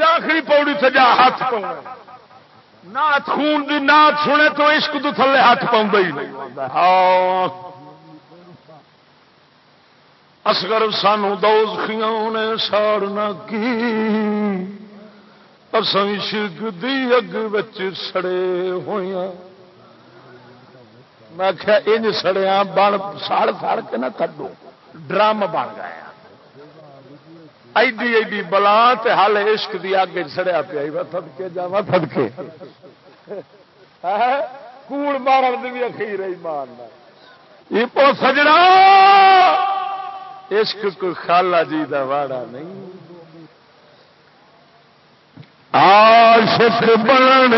آخری پوڑی تے جا ہاتھ پاؤں۔ نات خون دی نات سنے تو عشق تو تھلے ہاتھ پاؤں ہی نہیں۔ ہاں۔ اصغر سانو دوزخیاں نے ساڑنا کی۔ اساں عشق دی اگ وچ سڑے ہویاں میں کیا انج سڑیا بن سڑ سڑ کے نہ کڈو۔ ڈرم بن گیا۔ ایڈی ایڈی بلا تے حال عشق دی اگ سڑیا پیا۔ وا صدکے جاواں صدکے ہے ہاں؟ کوڑ مارن دی بھی اخیر ایمان نال۔ یہ پو سجنا عشق کوئی خالہ جی دا واڑا نہیں۔ عاشق بن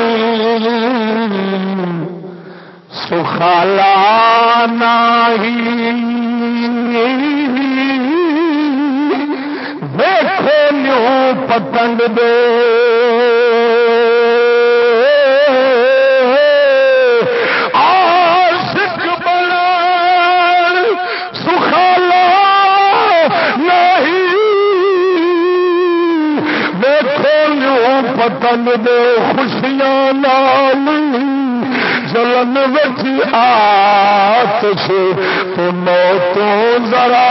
سخالا نہیں دیکھو نیو پتنگ دے۔ نہیں۔ پتنگ دے خوشیاں نال۔ جلن وچ آتش تو موتوں ذرا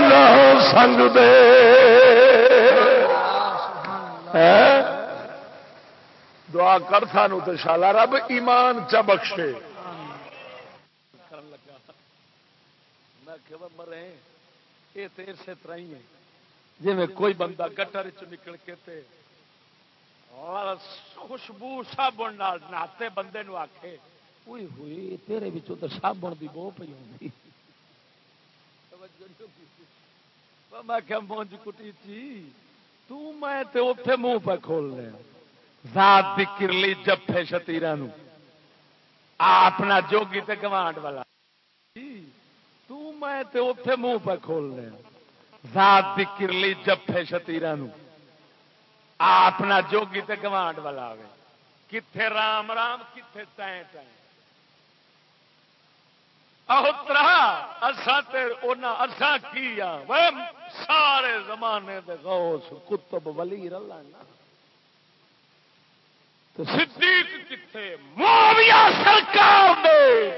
نہ سنگ دے ہیں؟ دعا کر سانو تو شالا رب ایمان چ بخشے۔ مرے یہ تو اسی طرح ہی ہے جی میں کوئی بندہ گٹر چ نکل کے خوشبو صابن نہاتے بندے نو آکھے ہوئی ہوئی تیرے وچوں تے صابن دی بو پئی ہوندی۔ میں کیا مونج کٹی تھی۔ تو میں تے اوتھے منہ پہ کھولنے ذات دی کرلی جفے شتیرا نو۔ اپنا جوگی تے گوانڈ والا۔ تو میں تے اوتھے منہ پہ کھولنے ذات دی کرلی جفے شتیرا نو۔ اپنا جوگی تے گوانڈ والا آوے کتھے رام رام، کتھے تائیں تائیں اہترا اساں تے اونا، اساں کیا سارے زمانے دے غوث کتب ولی رلا صدیق کتھے، معاویہ سرکار دے۔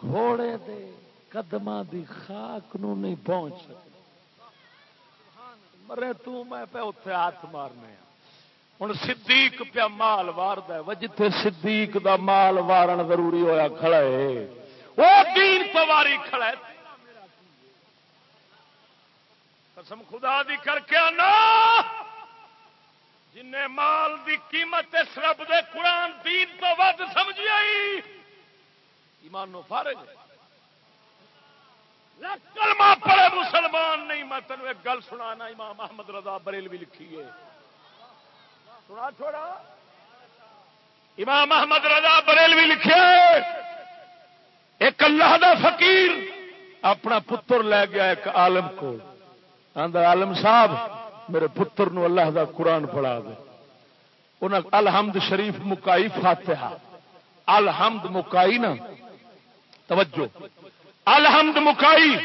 گھوڑے دے قدماں دی خاک نو نہیں پہنچ سکتے مرے، تو میں پہ اتنے ہاتھ مارنے ہوں صدیق پیا مال وارد ہے۔ جتھے صدیق دا مال وارن ضروری ہویا کھڑا ہے۔ وہ دین پواری کھڑا ہے۔ قسم خدا دی کر کے آنا۔ جن مال دی قیمت اس رب دے قرآن دین تو ود سمجھ آئی۔ ایمان نو فارغ ہے۔ کلمہ پڑے مسلمان نہیں، میں تینوں ایک گل سنانا، امام محمد رضا بریل بھی لکھی ہے۔ سنا چھوڑا۔ امام محمد رضا بریل بھی لکھے ایک اللہ دا فقیر اپنا پتر لے گیا ایک عالم کو۔ آندر عالم صاحب، میرے پتر نو اللہ دا قرآن پڑھا دے۔ انہیں الحمد شریف مکائی فاتحہ۔ الحمد مکائی نا، توجہ۔ الحمد مکائی۔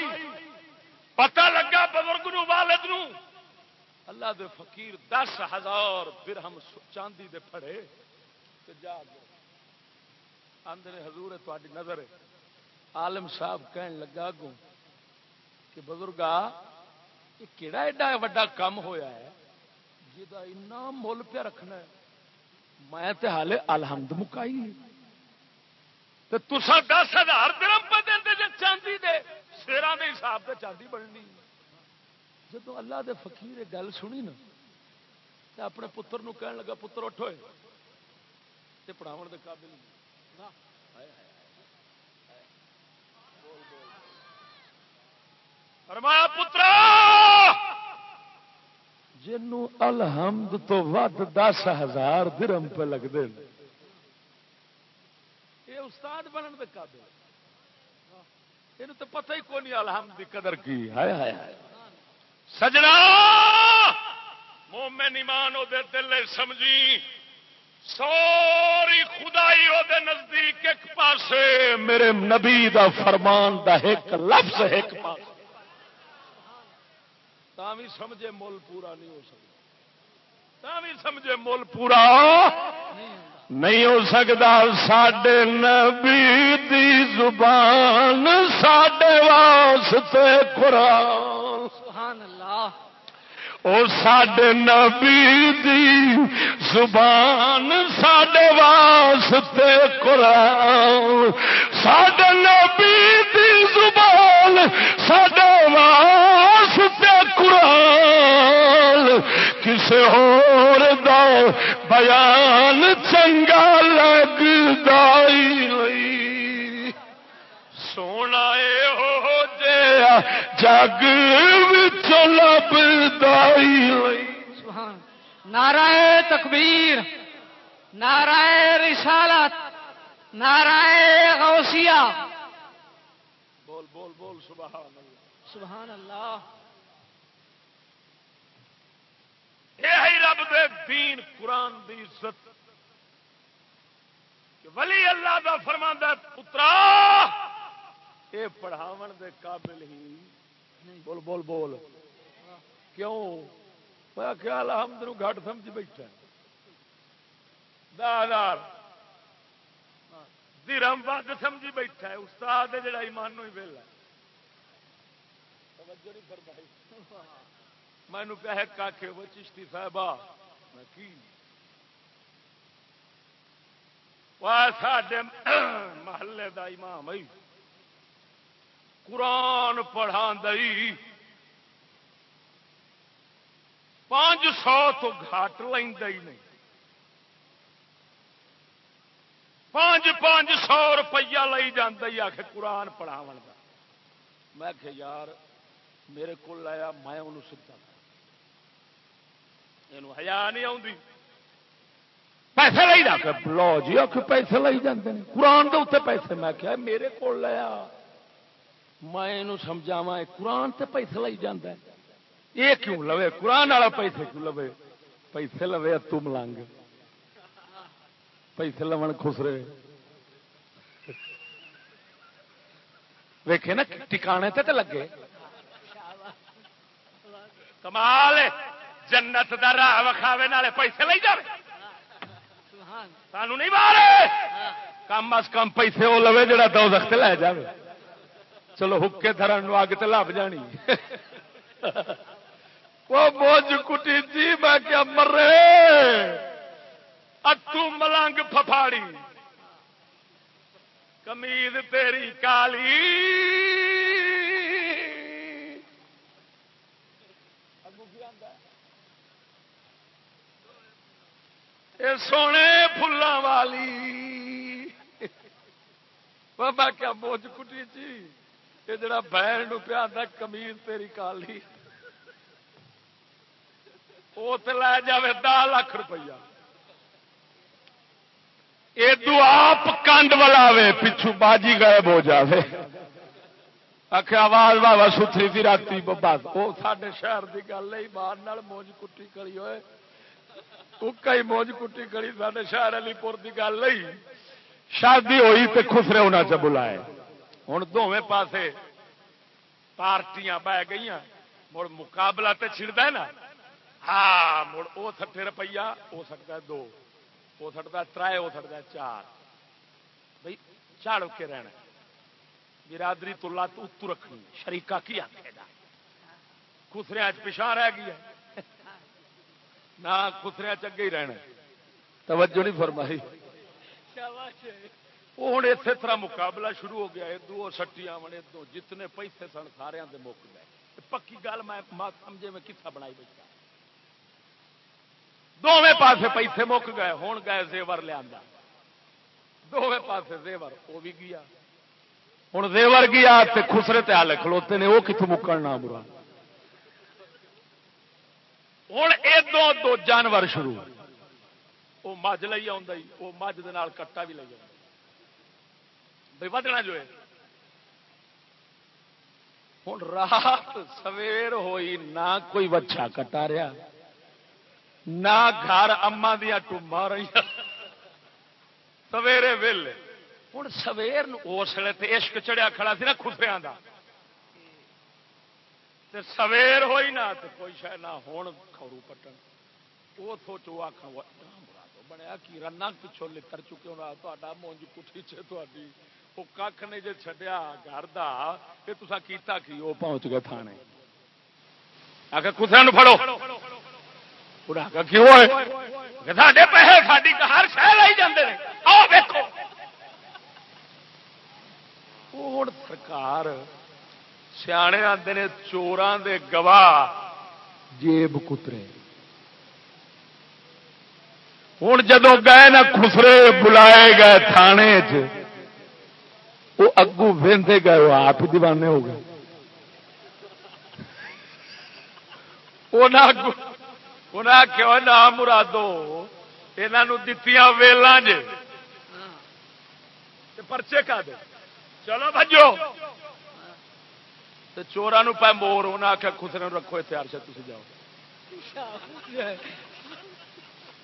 پتہ لگا بزرگ نو، والد نو۔ اللہ دے فقیر دس ہزار درہم چاندی دے پھڑے۔ تے جا آندے حضور تاری نظر ہے۔ عالم صاحب کہن لگا گو کہ بزرگا، یہ کہڑا ایڈا وڈا کام ہویا ہے؟ جہاں اینا مل پہ رکھنا ہے۔ میں تے حالے الحمد مکائی تو تسا دس ہزار درم پہ دے جے چاندی دے۔ شیران دے حساب سے چاندی بننی۔ جب اللہ دے فقیر یہ گل سنی نا تو اپنے پتر نو کہن لگا، پتر اٹھو تے پڑھاون دے قابل نہیں۔ فرمایا، پترا! جنو الحمد تو ود دس ہزار درم پہ لگتے ہیں استاد بنن دے قابل۔ یہ تو پتہ ہی کون نہیں، الحمد کی قدر کی۔ ہائے ہائے ہائے۔ سجنا! مومن ایمان وہ دل سمجھی۔ سوری خدائی وہ نزدیک ایک پاسے۔ میرے نبی دا فرمان دا ایک لفظ ایک پاس بھی سمجھے مول پورا نہیں ہو سکتا۔ بھی سمجھے مول پورا۔ نہیں ہو سکتا سڈے نبی دی زبان سڈے واسطے قرآن۔ سبحان اللہ۔ او سڈے نبی دی زبان سڈے واسطے قرآن۔ سڈے نبی دی زبان سڈے واسطے قرآن۔ کسے اور دا بیان چنگا لگ دائی لئی۔ سونا ہو جیا جگ وچ لب دائی لئی۔ سبحان۔ نعرہ تکبیر نعرہ رسالت نعرہ غوثیہ۔ بول بول بول سبحان اللہ۔ سبحان اللہ۔ یہ رب دے دین قرآن دی عزت کہ ولی اللہ دا فرماندا پترا، اے پڑھاون دے قابل ہی۔ بول بول بول۔ کیوں؟ میں خیال حمد نو گھٹ سمجھ بیٹھا۔ دادار درم ود سمجھی بیٹھا ہے۔ استاد جڑا ایمان نو ہی ویلا توجہ نہیں فرمائی۔ مینو کہ وہ چشتی صاحبہ، میں کی؟ ساڈے محلے دا امام ہے قرآن پڑھا دئی پانچ سو تو گھٹ لینا ہی نہیں۔ پانچ پانچ سو روپیہ لئی جانا ہی آخ قرآن پڑھاو کا میں کہ یار، میرے کو لایا میں انہوں سکتا یہ ہزار نہیں آتی پیسے لے جا لو جی آ پیسے لے جاتے ہیں قرآن کے اتنے پیسے میں کیا میرے کو لیا میں سمجھاوا قرآن تے پیسے لے جانا ہے یہ کیوں لو قرآن والا پیسے کیوں لو پیسے لوے تو ملنگ پیسے لو خسرے ویکھے نا ٹکانے تے لگے کمال جنت دا راہ وکھاوے نالے پیسے لے جاوے۔ سانو نہیں مارے۔ کم از کم پیسے وہ لوے جڑا دو دخت لے جاوے۔ چلو حکے دھرن اگ تے لب جانی۔ وہ بوجھ کٹی جی میں کیا مرے۔ اتو ملنگ پھپھاڑی۔ کمیز تیری کالی۔ اے سونے فلاں والی۔ بابا کیا بوجھ کٹی جی؟ یہ جڑا بہن نو پیا کمیز تیری کالی۔ وہ تو لے جائے دہ لاکھ روپیہ۔ ادو آپ کنڈ ولاوے، پچھو باجی غائب ہو جاوے۔ آخ آواز بابا ستری تھی رات وہ سارے شہر کی گل نہیں باہر موج کٹی کری ہوئے۔ کئی موج کٹی کری سارے شہر علی پور کی گل نہیں۔ شادی ہوئی تو خسرے ہونا چ بلائے۔ ہوں دونوں پاسے پارٹیاں بہ گئی مڑ مقابلہ تے چھڑتا ہے نا۔ ہاں مڑ وہ سٹے روپیہ ہو سکتا ہے دو۔ ہو سکتا ہے تر ہو سکتا ہے چار۔ بھائی چڑھ کے رہنا برادری تو لت اتو رکھنی شریقہ کی آخے گا خسریا پچھا رہ گیا نہ خسریا چگے ہی رہنا توجہ نہیں فرمائی۔ وہ ہوں اسی طرح مقابلہ شروع ہو گیا ادو سٹی آمنے ادو جتنے پیسے سن سارے مک گئے پکی گل میں سمجھے میں کتنا بنائی بیٹھا۔ دونوں پاسے پیسے مک گئے ہوں گئے زیور لیا دونوں پاسے زیور وہ بھی گیا۔ ہوں زیور گیا خسرے تے حال کھلوتے نے وہ کتوں مکنا برا ہوں ادو دو جانور شروع وہ مجھ لی آ وہ مجھ کٹا بھی لے آ بھائی ودنا جو ہے ہوں رات سویر ہوئی نہ کوئی وچھا کٹا رہا نہ گھر اما دیا ٹوما رہی سویرے ویل ہوں سویر اس ویلے عشق چڑیا کھڑا سی نا خسریا کا سویر ہوئی نہ کوئی شاید نہ ہوں کھورو پٹن۔ وہ سوچو آخا بنیا کی؟ رنا پچھوں لڑ چکے ہونا تا مونج کٹھی چی وہ کھ نے جی چڈیا گھر کا یہ کیتا کی؟ وہ پہنچ گئے تھانے۔ آ کے فڑو کیوں ساڈے پیسے ساری ہر لائی آؤ دیکھو ہوں سرکار سیانے آتے نے چوران دے گواہ جیب کترے۔ ہوں جدو گئے نا خسرے بلائے گئے تھانے چ وہ اگو وہدے گئے وہ آپ ہی دیوانے ہو گئے۔ انہیں آخیا نہ مرادو یہاں دتیاں ویلوں جے پرچے کا دے چلو بجو چوران پہ مور انہیں آخیا خسرے رکھو اتحار سے تھی جاؤ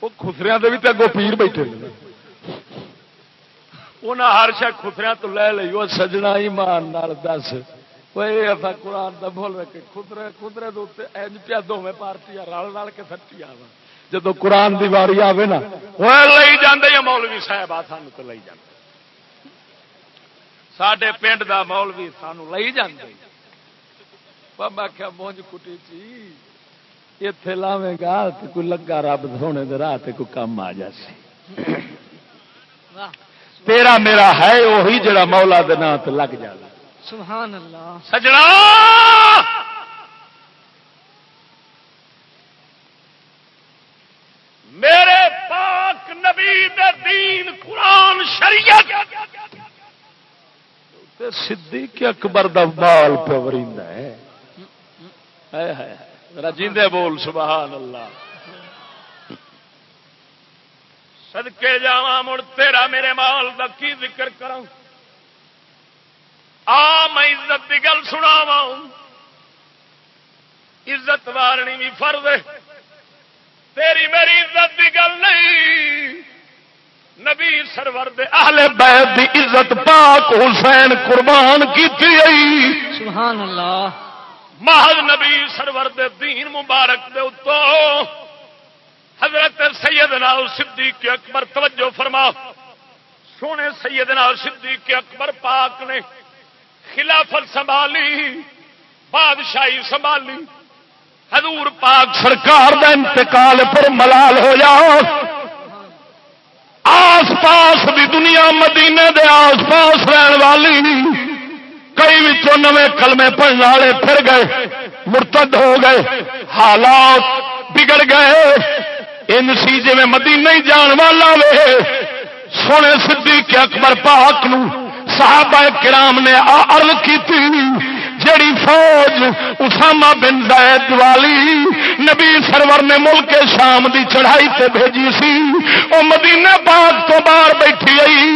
وہ خسریا بھی تو اگو پیر بیٹھے انہیں ہر شا خسریا تو لے لی وہ سجنا ہی مان دس ایسا قرآن کا بول رکھے خدرے خدرے اج پیا دونوں پارٹیاں رل رل کے سٹی آ جب قرآن کی واری آئے نا وہ لے جانے مولوی صاحب آ سان تو لے جانے سڈے پنڈ کا مولوی سانو لے جانے میں کیا مونج کٹی چی اتے لاوے گا تو کوئی لگا رب سونے دے راہ کوئی کم آ جائے تیرا میرا ہے وہی جڑا مولا دے نام تے لگ سبحان اللہ سجنا میرے پاک نبی دے دین قرآن شریعت صدیق اکبر دا بال پوریندا ہے رجیندے بول، سبحان اللہ۔ سدکے جا مڑ تیرا میرے مال دا کی ذکر کروں آ، میں عزت کی گل سنا عزت وارنی بھی فرد تیری میری عزت کی گل نہیں۔ نبی سرور دے اہل بیت دی عزت پاک حسین قربان کی سبحان اللہ۔ محض نبی سرور دے دین مبارک دے اتو حضرت سیدنا صدیق اکبر توجہ فرما۔ سونے سیدنا صدیق اکبر پاک نے خلافت سنبھالی، بادشاہی سنبھالی۔ حضور پاک سرکار دا انتقال پر ملال ہو جاؤ آس پاس بھی دنیا مدینے دے آس پاس رہن والی۔ کئی نوے کلمے پڑھنے والے پھر گئے مرتد ہو گئے حالات بگڑ گئے ان سی جی مدی نہیں جان والا وے سونے صدیق اکبر پاک نو صحابہ کرام نے عرض کی جڑی فوج اسامہ بن زید والی نبی سرور نے ملک شام دی چڑھائی تے بھیجی سی وہ مدینہ پاک تو باہر بیٹھی آئی۔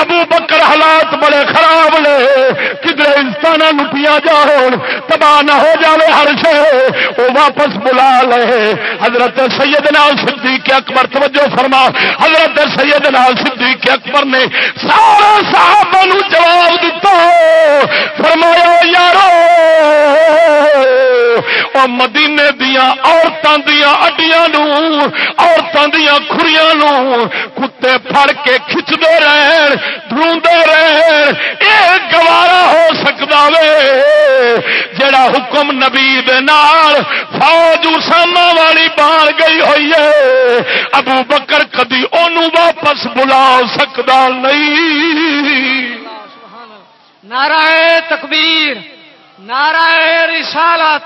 ابو بکر حالات بڑے خراب نے کدھر انسان لٹیا جاؤ تباہ نہ ہو جائے ہر شے۔ وہ واپس بلا لے۔ حضرت سیدنا صدیق اکبر، توجہ فرما۔ حضرت سیدنا صدیق اکبر نے سارا صاحب جواب دیتا فرمایا، یارو مدینے دیا عورتوں دیا اڈیا عورتوں دیا خوریا کتے پھڑ کے کھچتے رہن ڈھونڈے رہن یہ گوارا ہو سکتا وے۔ جڑا حکم نبی نال فوج اسامہ والی بار گئی ہوئی ہے، ابو بکر کدی ان واپس بلا سکتا نہیں۔ نعرہ تکبیر۔ نعرہ رسالت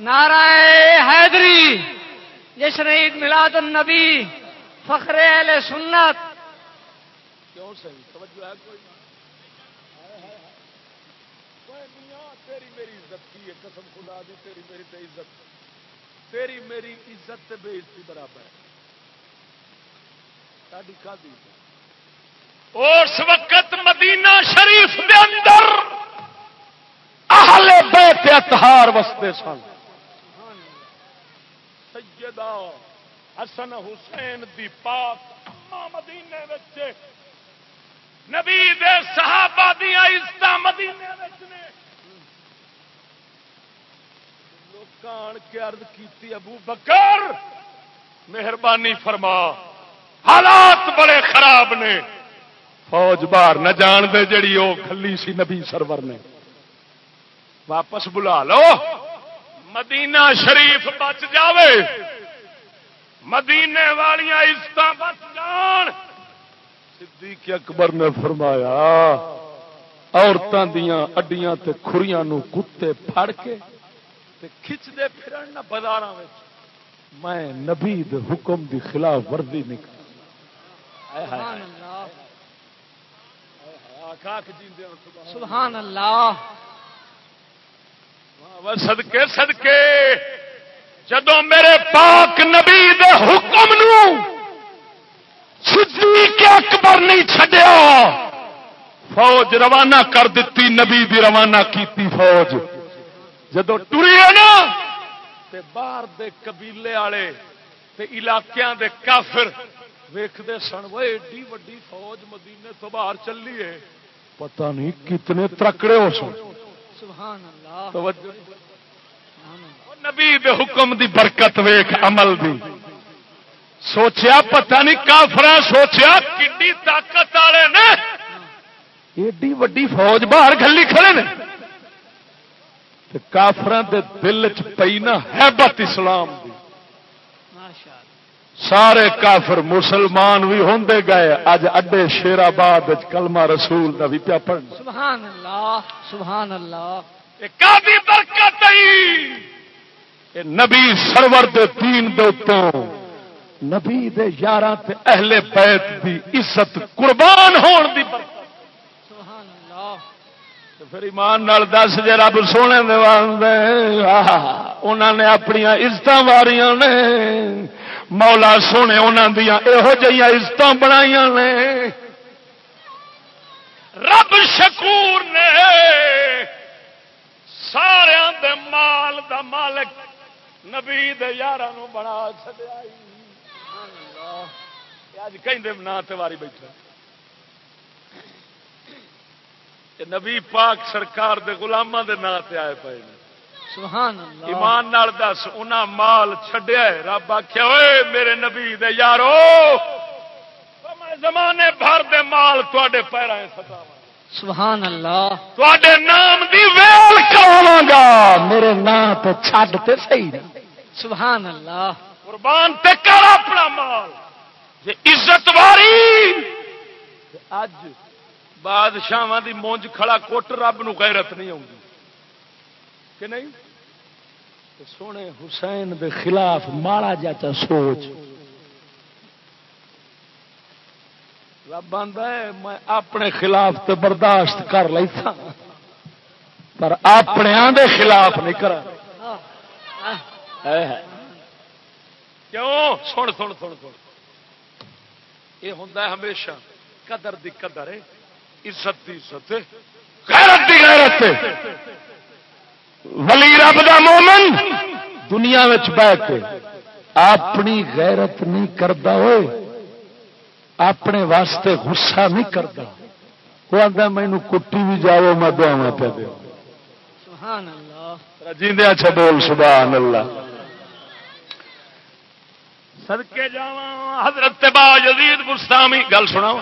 نعرہ حیدری جشن عید میلاد النبی فخر اہل سنت۔ کیوں صحیح؟ توجہ ہے کوئی؟ تیری میری عزت کی ہے قسم خدا دی تیری میری تے عزت۔ تیری میری عزت بے عزتی برابر ہے۔ ساڈی کا دی اس وقت مدینہ شریف دے اندر اہل بیت اتہار وستے سن۔ سیدہ حسن حسین دی پاک اما مدینے وچ۔ نبی دے صحابہ دیا عزت مدینے وچ نے۔ لوکان کے عرض کیتی، ابو بکر، مہربانی فرما۔ حالات بڑے خراب نے۔ فوج باہر نہ جان دے جڑی وہ کھلی سی نبی سرور نے۔ واپس بلا لو۔ مدینہ شریف بچ جاوے۔ مدینے والیاں عزت بچ جان۔ صدیق اکبر نے فرمایا عورتوں دیا اڈیاں تے کھریاں نو کتے پھڑ کے تے کھچ دے پھرن نہ بازاراں وچ۔ میں نبی دے حکم دی خلاف ورزی نہیں کر سبحان اللہ۔ سبحان سبحان اللہ۔ صدقے صدقے। جدو میرے پاک نبی دے حکم نو صدیق اکبر نہیں چھڈیا، فوج روانہ کر دیتی، نبی دی روانہ کیتی فوج۔ جدو ٹری ہے نا، تے باہر دے قبیلے والے تے علاقیاں دے کافر ویکھدے سن وہ ایڈی وڈی فوج مدینے تو باہر چلی ہے۔ پتہ نہیں کتنے ترکڑے ہو سن۔ نبی دے حکم دی برکت ویخ عمل دی۔ سوچیا پتہ نہیں کافر سوچیا کڈی طاقت والے نے۔ ایڈی وڈی فوج باہر گلی کھڑے نے۔ تے کافراں دے دل چ پئی نا ہیبت اسلام دی۔ سارے کافر مسلمان بھی ہوندے گئے۔ اج اڈے شیر آباد کلمہ رسول دا بھی پیا پڑھنا سبحان اللہ سبحان اللہ۔ کافی برکت اے نبی سرور دے دین دے نبی دے یاراں تے اہل بیت دی عزت قربان ہون دی برکت۔ سبحان اللہ۔ پھر ایمان نال دس جے رب سونے دے انہاں نے اپنی عزت واریاں نے مولا سونے انہاں دیاں یہو عزت بنائیاں نے۔ رب شکور نے۔ سارے دے مال دا مالک نبی دے یاراں نو بنا چھڈیا اج بیٹھا نبی پاک سرکار دے غلاماں دے نا تے آئے پے ایمان نال دس انہاں مال چھڈیا ہے۔ رب آخیا اوے میرے نبی دے یارو میں زمانے بھر دے مال تے پیروں ستا سبحان اللہ۔ تے نام دی ویل کراواں گا۔ میرے نام تو چھڈ تے صحیح سبحان اللہ۔ قربان تے کر اپنا مال۔ جے عزت واری۔ اج بادشاہ دی مونج کھڑا کوٹ رب نو غیرت نہیں آؤں کہ نہیں؟ سونے حسین دے خلاف ماڑا جاتا سوچ۔ رب آندا ہے، میں اپنے خلاف تے برداشت کر لیتا پر اپنے دے خلاف نہیں کرا کیوں؟ سن سن سن سن۔ یہ ہوتا ہے ہمیشہ، قدر دی قدر ہے، عزت دی عزت غیرت دی غیرت ولی رب دا مومن دنیا بہ کے اپنی غیرت نہیں کرتا ہوئے اپنے واسطے غصہ نہیں کرتا وہ آتا مینو کٹی بھی جاؤ میں دعوا پہ اللہ جیندے اچھا بول سبحان اللہ صدقے جاواں حضرت با یزید مستامی گل سنا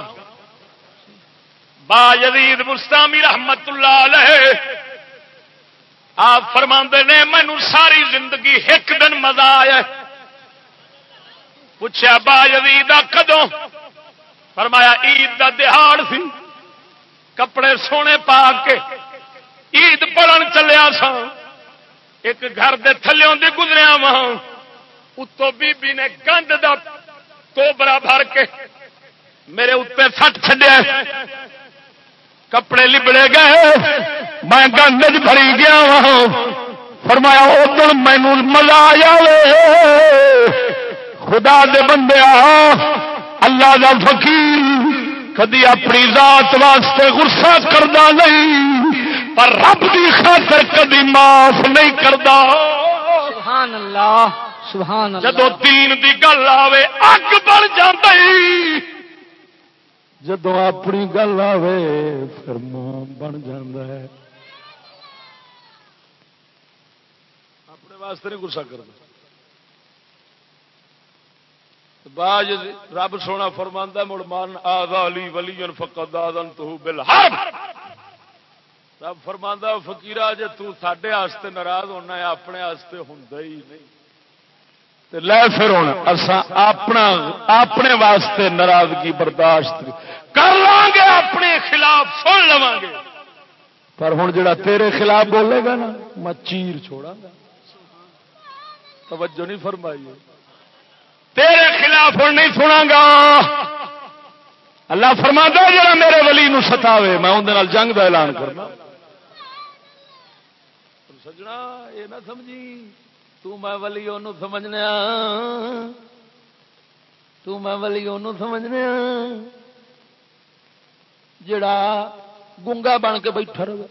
با یزید مستامی رحمت اللہ علیہ آپ فرما نے، مینو ساری زندگی ایک دن مزہ آیا پوچھا با یزید کدوں? فرمایا، عید دا دہاڑ سی، کپڑے سونے پا کے عید پڑھن چلیا سا ایک گھر دے تھلیوں دی گزریا وہاں اتو بی بی نے گند دا توبرا بھر کے میرے اتنے سٹ چڈیا کپڑے لبڑے گئے میں گند بھری گیا فرمایا ادھر مینو مزہ آیا خدا دے بندے اللہ دا فقیر کدی اپنی ذات واسطے غصہ کردا نہیں پر رب دی خاطر کدی معاف نہیں کردا۔ سبحان اللہ سبحان اللہ۔ جدو دین دی گل آوے اگ بڑھ جاندی۔ جدو اپنی گل آوے، پھر ماں بن جاندہ ہے۔ اپنے واسطے نہیں گسا کرتا باج رب سونا فرماندہ مڑ مان آدھا علی ولی فقد آدن تو بالحرب رب فرماندہ فقیرہ، جے تو ساڈے واسطے ناراض ہونا ہے، اپنے واسطے ہوندا ہی نہیں۔ تے لے پھر ہوں اساں اپنا اپنے واسطے ناراضگی برداشت کر لیں گے اپنے خلاف سن لواں گے۔ پر ہوں جڑا تیرے خلاف بولے گا نا میں چیر چھوڑا گا۔ توجہ نہیں فرمائی تیرے خلاف ہوں نہیں سنا گا۔ اللہ فرما جڑا میرے ولی نو ستاوے میں اندر جنگ دا اعلان کرنا۔ سجنا یہ نہ سمجھی۔ تو میں ولی انہوں سمجھنے تو میں ولی انہوں سمجھنے جڑا گنگا بن کے بیٹھا رہے۔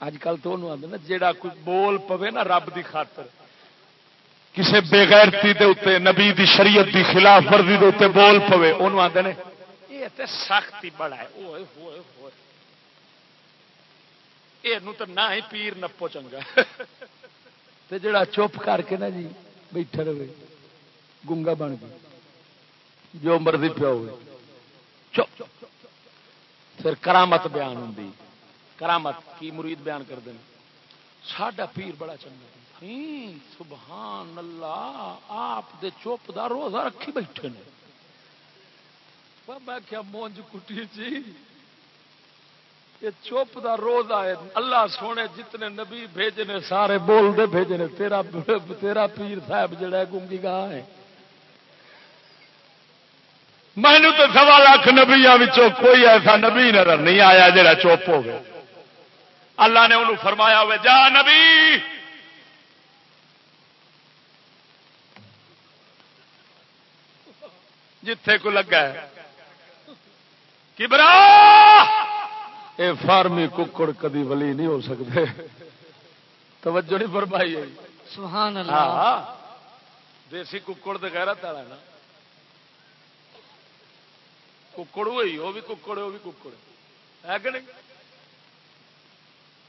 اج کل تو آدھے نا، جڑا کوئی بول پوے نا رب دی خاطر۔ کسے بےغیرتی دے اتنے، نبی دی شریعت دی خلاف ورزی دے اتنے بول پوے، انہوں آدھے نے، یہ تے سختی بڑا ہے۔ اوئے، ہوئے ہوئے۔ یہ تو نہ ہی پیر نپو چنگا۔ تے جڑا چپ کر کے نا جی بیٹھا رہے، گنگا بن گئی جو مرضی پیا ہوئے۔ چپ۔ پھر کرامت بیان ہوں کرامت کی مرید بیان کر دیں ساڈا پیر بڑا چنگا سبحان اللہ، آپ دے چپ دا روزہ رکھی بیٹھے نے۔ میں کیا مونج کٹی جی؟ یہ چپ دا روزہ ہے۔ اللہ سونے جتنے نبی بھیجے نے، سارے بول دے بھیجے نے۔ تیرا تیرا پیر صاحب جڑا گنگی گاہ ہے۔ مینو تو سوا لاکھ نبیا کوئی ایسا نبی نظر نہیں آیا جڑا چپ ہو گیا اللہ نے انہوں فرمایا ہوئے جا نبی! جتھے کو لگا ہے۔ کبرا! اے فارمی ککڑ کدی ولی نہیں ہو سکتے۔ توجہ نہیں فرمائی۔ سبحان اللہ۔ ہاں دیسی ککڑ تو گہرا تالا نا۔ ککڑ ہوئی وہ بھی ککڑ وہ بھی ککڑ۔ ہے کہ نہیں؟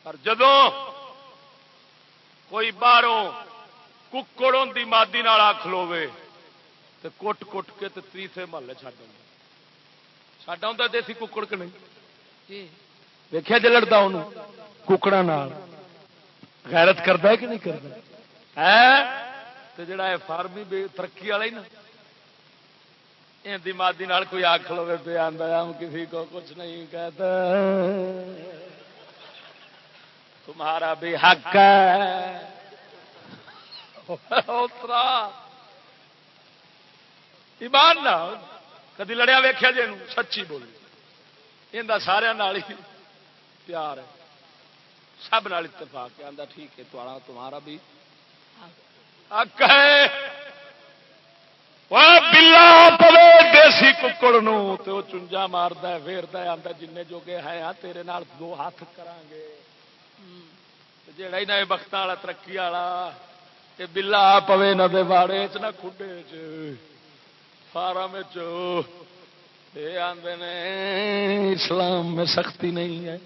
پر جدو کوئی باہروں ککڑ ہوتی مادی کھلوے تو کٹ کٹ کے تیسرے محلے چڈ چڈ آتا دیسی ککڑ کہ نہیں؟ دیکھا جی لڑتا ان ککڑا غیرت کرتا ہے کہ نہیں کرتا ہے؟ جڑا فارمی ترقی والا ہی نا۔ دمادی کوئی آخ لو پہ آدھا ہم کسی کو کچھ نہیں کہتا تمہارا بھی حق ہے اترا ایمان نہ کدی لڑیا ویخیا جی سچی بولی یہ سارا پیار ہے سب نال اتفاق آتا ٹھیک ہے تمہارا بھی حق ہے بلا پوے دیسی ککڑ تو چنجا مارد فیرتا آتا جن جوگے ہے تیرے نال دو ہاتھ کران گے جڑا ہی نہ بخت والا ترقی والا یہ بلا پوے نہ واڑے چ نہ کھڈے چ فارم آدھے نے اسلام میں سختی نہیں ہے۔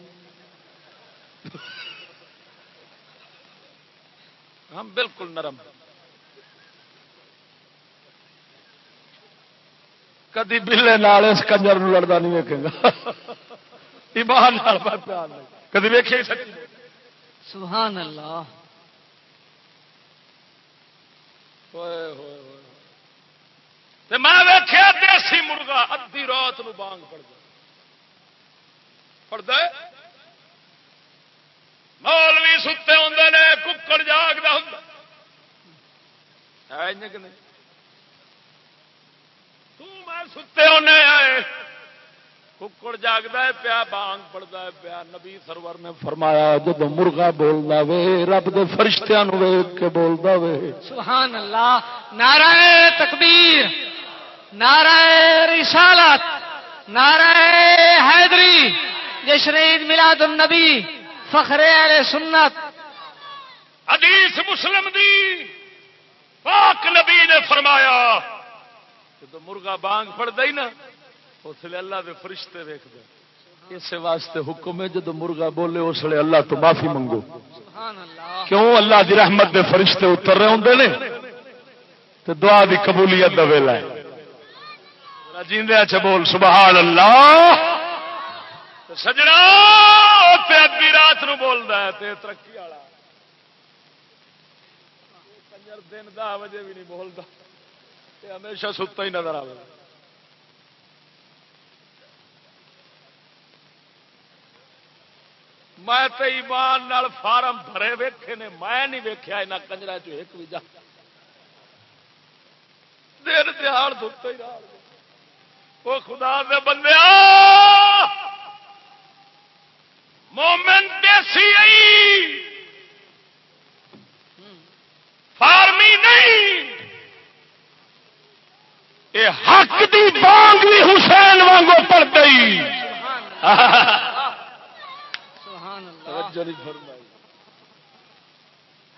ہم بالکل نرم۔ کدی بلے نال اس کنجر لڑتا نہیں ویکے گا۔ ایمان کدی سچی سبحان اللہ۔ میں ویخیا دیسی مرغا ادی رات نو بانگ پڑتا پڑتا مولوی ستے ہوں نے ککڑ جاگتا ہوں ستے ہونے آئے۔ ککڑ جاگتا ہے پیا بانگ پڑتا ہے پیا۔ نبی سرور نے فرمایا جب مرغا بولتا وے رب دے فرشتیاں ویگ کے بولتا وے۔ سبحان اللہ نعرہ تکبیر نعرہ رسالت نعرہ حیدری جشن عید میلاد النبی فخر اہل سنت۔ حدیث مسلم دی پاک نبی نے فرمایا جب مرغا بانگ پڑتا ہی نا اس لیے اللہ دے فرشتے ویکد اس واسطے حکم ہے جب مرغا بولے اس لیے اللہ تو معافی منگو۔ کیوں؟ اللہ دی رحمت دے فرشتے اتر رہے ہوں نے۔ تو دعا دی قبولیت دا ویلا ہے۔ جیندے اچھا بول سبحان اللہ سجنا تے ادی رات نو بولدا ہے تے ترقی والا۔ دن دہ بجے بھی نہیں بولدا۔ تے ہمیشہ ستا ہی نظر آئے میں تے ایمان نال فارم بھرے ویکھے نے، میں نہیں ویکھیا انہاں کنجرا چ ایک بھی جا۔ دن تہاڑ دتا ہی رہا وہ خدا دے بندے، مومن دیسی آئی فارمی نہیں۔ اے حق دی بانگ بھی حسین وانگو پڑ گئی۔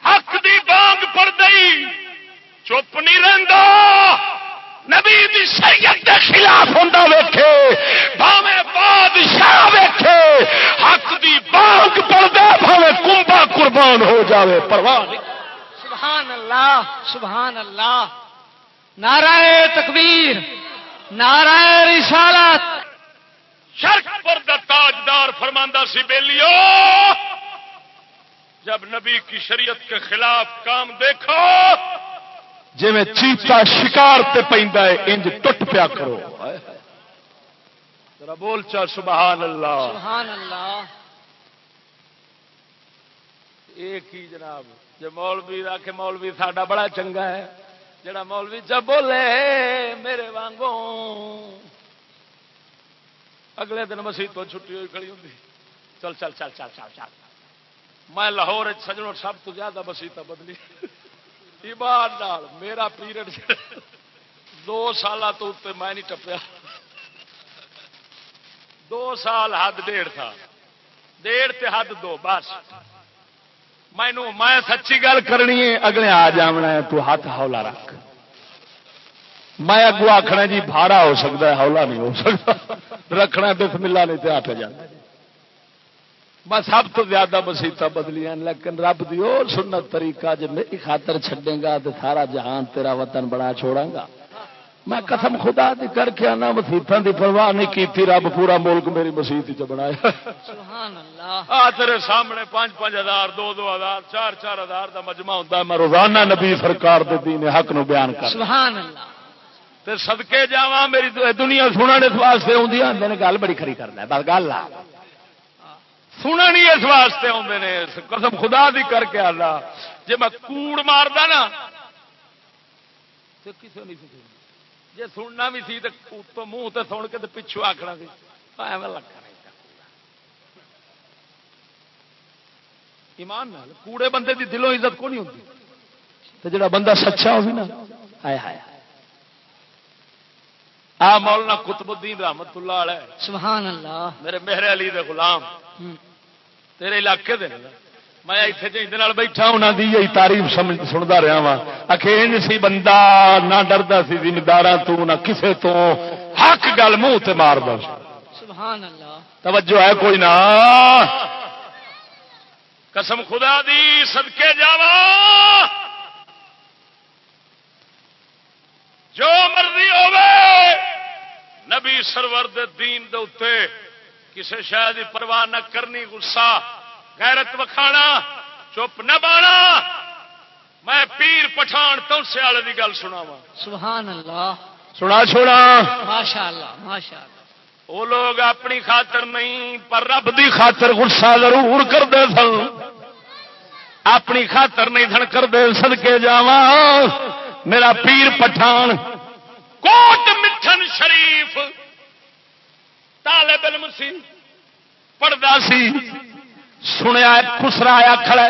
حق دی بانگ پڑ گئی۔ چپ نہیں رہندا۔ نبی دی شریعت دے خلاف ہوندا ویکھے۔ بھاویں بادشاہ ویکھے۔ حق دی بانگ پڑدا بھاویں کنبا قربان ہو جاوے۔ پرواہ نہیں۔ سبحان اللہ سبحان اللہ۔ نعرہ تکبیر نعرہ رسالت۔ شرک پر دا تاجدار فرماندہ سی بیلیو جب نبی کی شریعت کے خلاف کام دیکھو جی میں چیتا شکار تے ہے انج ٹٹ پیا کرو۔ ذرا بول چا سبحان اللہ۔ سبحان اللہ۔ ایک ہی جناب جو مولوی رکھے مولوی ساڈا بڑا چنگا ہے۔ جڑا مولوی جب بولے، میرے وانگوں۔ اگلے دن مسیح تو چھٹی ہوئی کھڑی ہوں چل چل چل چل چل چل۔ میں لاہور سجنوں سب تو زیادہ مسیح بدلی۔ ایمان نال، میرا پیریڈ دو سال تو اتنے میں نہیں ٹپیا۔ دو سال حد ڈیڑھ تھا۔ ڈیڑھ تے حد دو، بس۔ مینو میں سچی گل کرنی ہے، اگلے آ جانا تو ہاتھ ہولا رکھ۔ میں اگو آخنا جی بھارا ہو سکتا ہے ہولا نہیں ہو سکتا۔ رکھنا بسم اللہ نہیں تو ہاتھ جانا میں سب تو زیادہ مسیحت بدلیاں لیکن رب دی اور سنت طریقہ جب میری خاطر چھڈے گا تو سارا جہان تیرا وطن بڑا چھوڑا گا۔ میں قسم خدا دی کر کے آنا مسیحتوں دی پرواہ نہیں کی رب پورا ملک میری مسیحت چ بنایا۔ آ تیرے سامنے پانچ پانچ ہزار دو دو ہزار چار چار ہزار کا مجمع ہوتا ہے۔ میں روزانہ نبی سرکار دے دین حق نو بیان کر سبحان اللہ۔ تے صدقے جاواں میری دنیا سننے اس واسطے آدھی آدھے گل بڑی کھری کرنا ہے، بس گل آ۔ سننی اس واسطے آدھے نے قسم خدا دی کر کے آلہ جی میں کوڑ ماردا نا تو کسی نہیں سنی جی سننا بھی سی تو منہ تے سن کے پچھو آخنا سی۔ ایویں لگا ایمان نال، کوڑے بندے دی دلوں عزت کو نہیں ہوتی تو جڑا بندہ سچا ہو بھی نا آیا آیا آ مولانا قطب الدین رحمت اللہ علیہ. سبحان اللہ. میرے مہر علی دے غلام. تیرے علاقے دے میں اتنے بیٹھا انہوں کی یہی تعریف سنتا رہا وا اکھے سی بندہ نہ ڈردا سی زمیندار تو نہ کسے تو حق گل منہ تے مار دو سبحان اللہ. توجہ ہے کوئی نہ. قسم خدا دی صدقے جاوا جو مرضی ہوے نبی سرور دے دین دے اتے کسی شاید کی پرواہ نہ کرنی گسا غیرت وکھانا چپ نہ بانا۔ میں پیر پٹھان تو سیال کی گل سنا وا سبحان اللہ۔ سنا چھوڑا ماشاء اللہ ماشاء اللہ وہ لوگ اپنی خاطر نہیں پر رب دی خاطر غصہ ضرور کرتے سن۔ اپنی خاطر نہیں سن کرتے سدکے جا میرا پیر پٹھان کوٹ مٹھن شریف۔ طالب علم سی پڑھتا سی، سنیا خسرایا کھڑا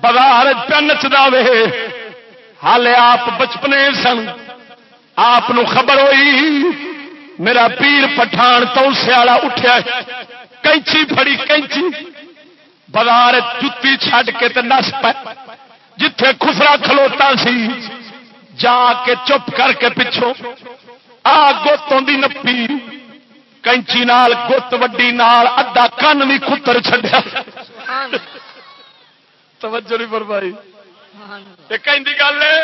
بازار پہ نچتا وے ہالے آپ بچپنے سن، آپ خبر ہوئی، میرا پیر پٹھان تو سیالا اٹھیا کینچی فڑی کینچی۔ بازار جتی چھڈ کے نس پہ جتھے خسرا کھلوتا سی جا کے چپ کر کے پچھوں آ گت آدھی نپی کینچی نال گت وڈی نال ادا کن بھی کتر چڈیا توجہ نہیں گل ہے۔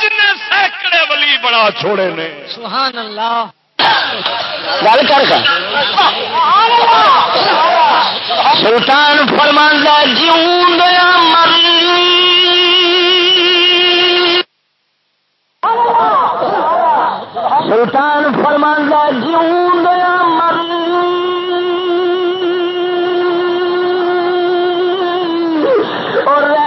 جن سینکڑے ولی بڑا چھوڑے نے۔ سبحان اللہ گل کر سلطان فرماندہ جیون دیا مر سلطان فرماندہ جیون دیا مر اور رہنا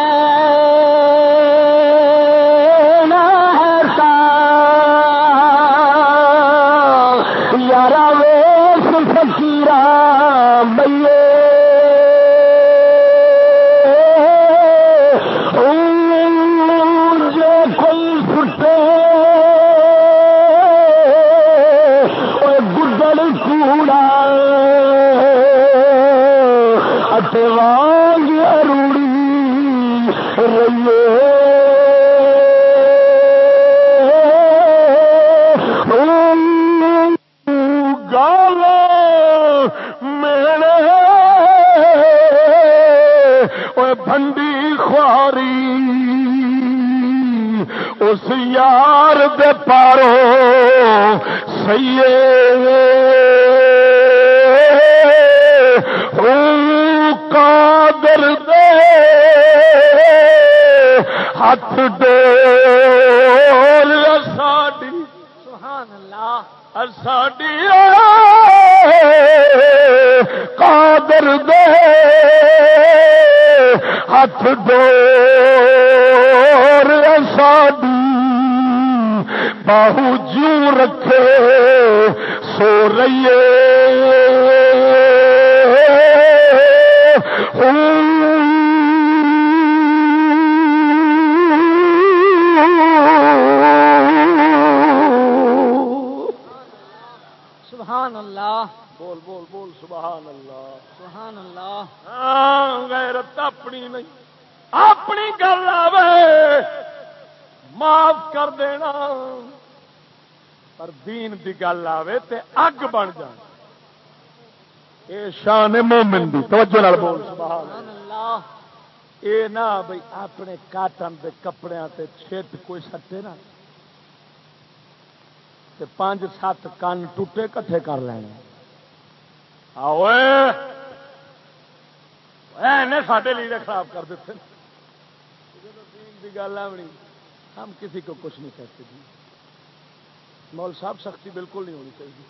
یارا ویس فکیرا بئیے سو گل آوے تے اگ بن جان۔ اے شان مومن دی، توجہ نال بول۔ سبحان اللہ۔ اے نہ بھئی اپنے کاٹن دے کپڑیاں تے چھٹ کوئی سٹے نہ۔ تے پانچ سات کن ٹوٹے کٹھے کر لینے۔ آؤ نے لیڈر خراب کر دیتے۔ گل ہے ہم کسی کو کچھ نہیں کہتے۔ جی مول صاحب سختی بالکل نہیں ہونی چاہیے۔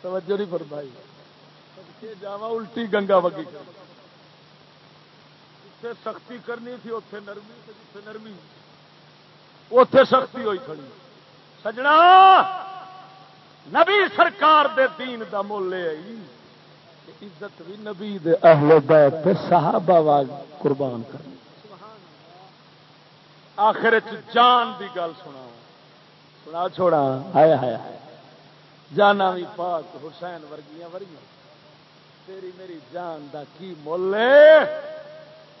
توجہ نہیں پر بھائی جاوا الٹی گنگا وگی۔ جتنے سختی کرنی تھی اتے نرمی جتنے نرمی۔ اتے سختی ہوئی کھڑی۔ سجنا! نبی سرکار دے دین دا مول آئی۔ عزت بھی نبی دے اہل بیت صحابہ واگ قربان کر۔ آخر جان دی گل سنا سنا چھوڑا۔ آیا آیا جانا بھی پاک، حسین ورگیاں ورگیاں۔ تیری میری جان دا کی مل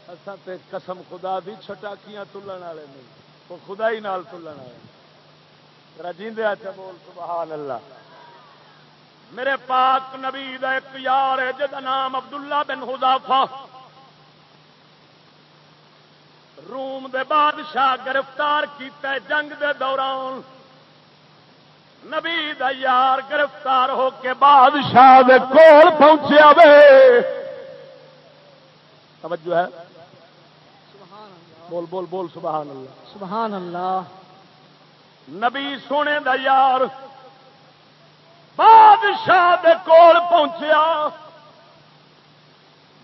اصا تے قسم خدا دی چھٹاکیاں تلن والے نہیں۔ وہ خدا ہی نال تلن والے رجیندے اچھا بول، سبحان اللہ۔ میرے پاک نبی دا ایک یار ہے جہاں نام عبداللہ بن حذافہ روم دے بادشاہ گرفتار کیتا ہے جنگ دے دوران۔ نبی دا یار گرفتار ہو کے بادشاہ دے کول پہنچیا وے۔ توجہ ہے۔ بول بول بول سبحان اللہ۔ سبحان اللہ۔ نبی سونے دا یار بادشاہ دے کول پہنچیا۔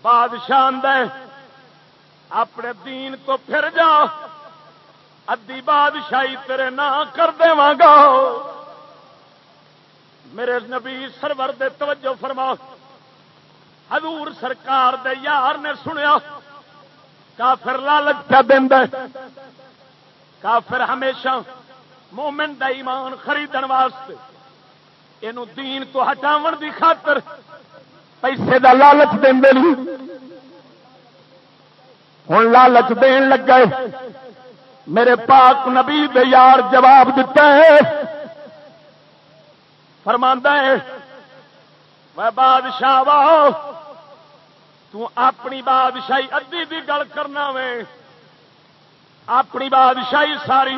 بادشاہ اندر اپنے دین تو پھر جا ادی بادشاہی تیرے نہ کر دے گا۔ میرے نبی سرور دے توجہ فرما۔ حضور سرکار دے یار نے سنیا، کافر لالچ کیا دینا کافر ہمیشہ مومن دا ایمان خریدن واسطے یہ دین تو ہٹاون دی خاطر پیسے دا لالچ دے ہوں لالچ دین لگ گئے میرے پاک نبی دے یار جواب دیتا ہے۔ فرماندہ ہے، میں بادشاہ واہ تو اپنی بادشاہی ادی دی گل کرنا وے۔ اپنی بادشاہی ساری،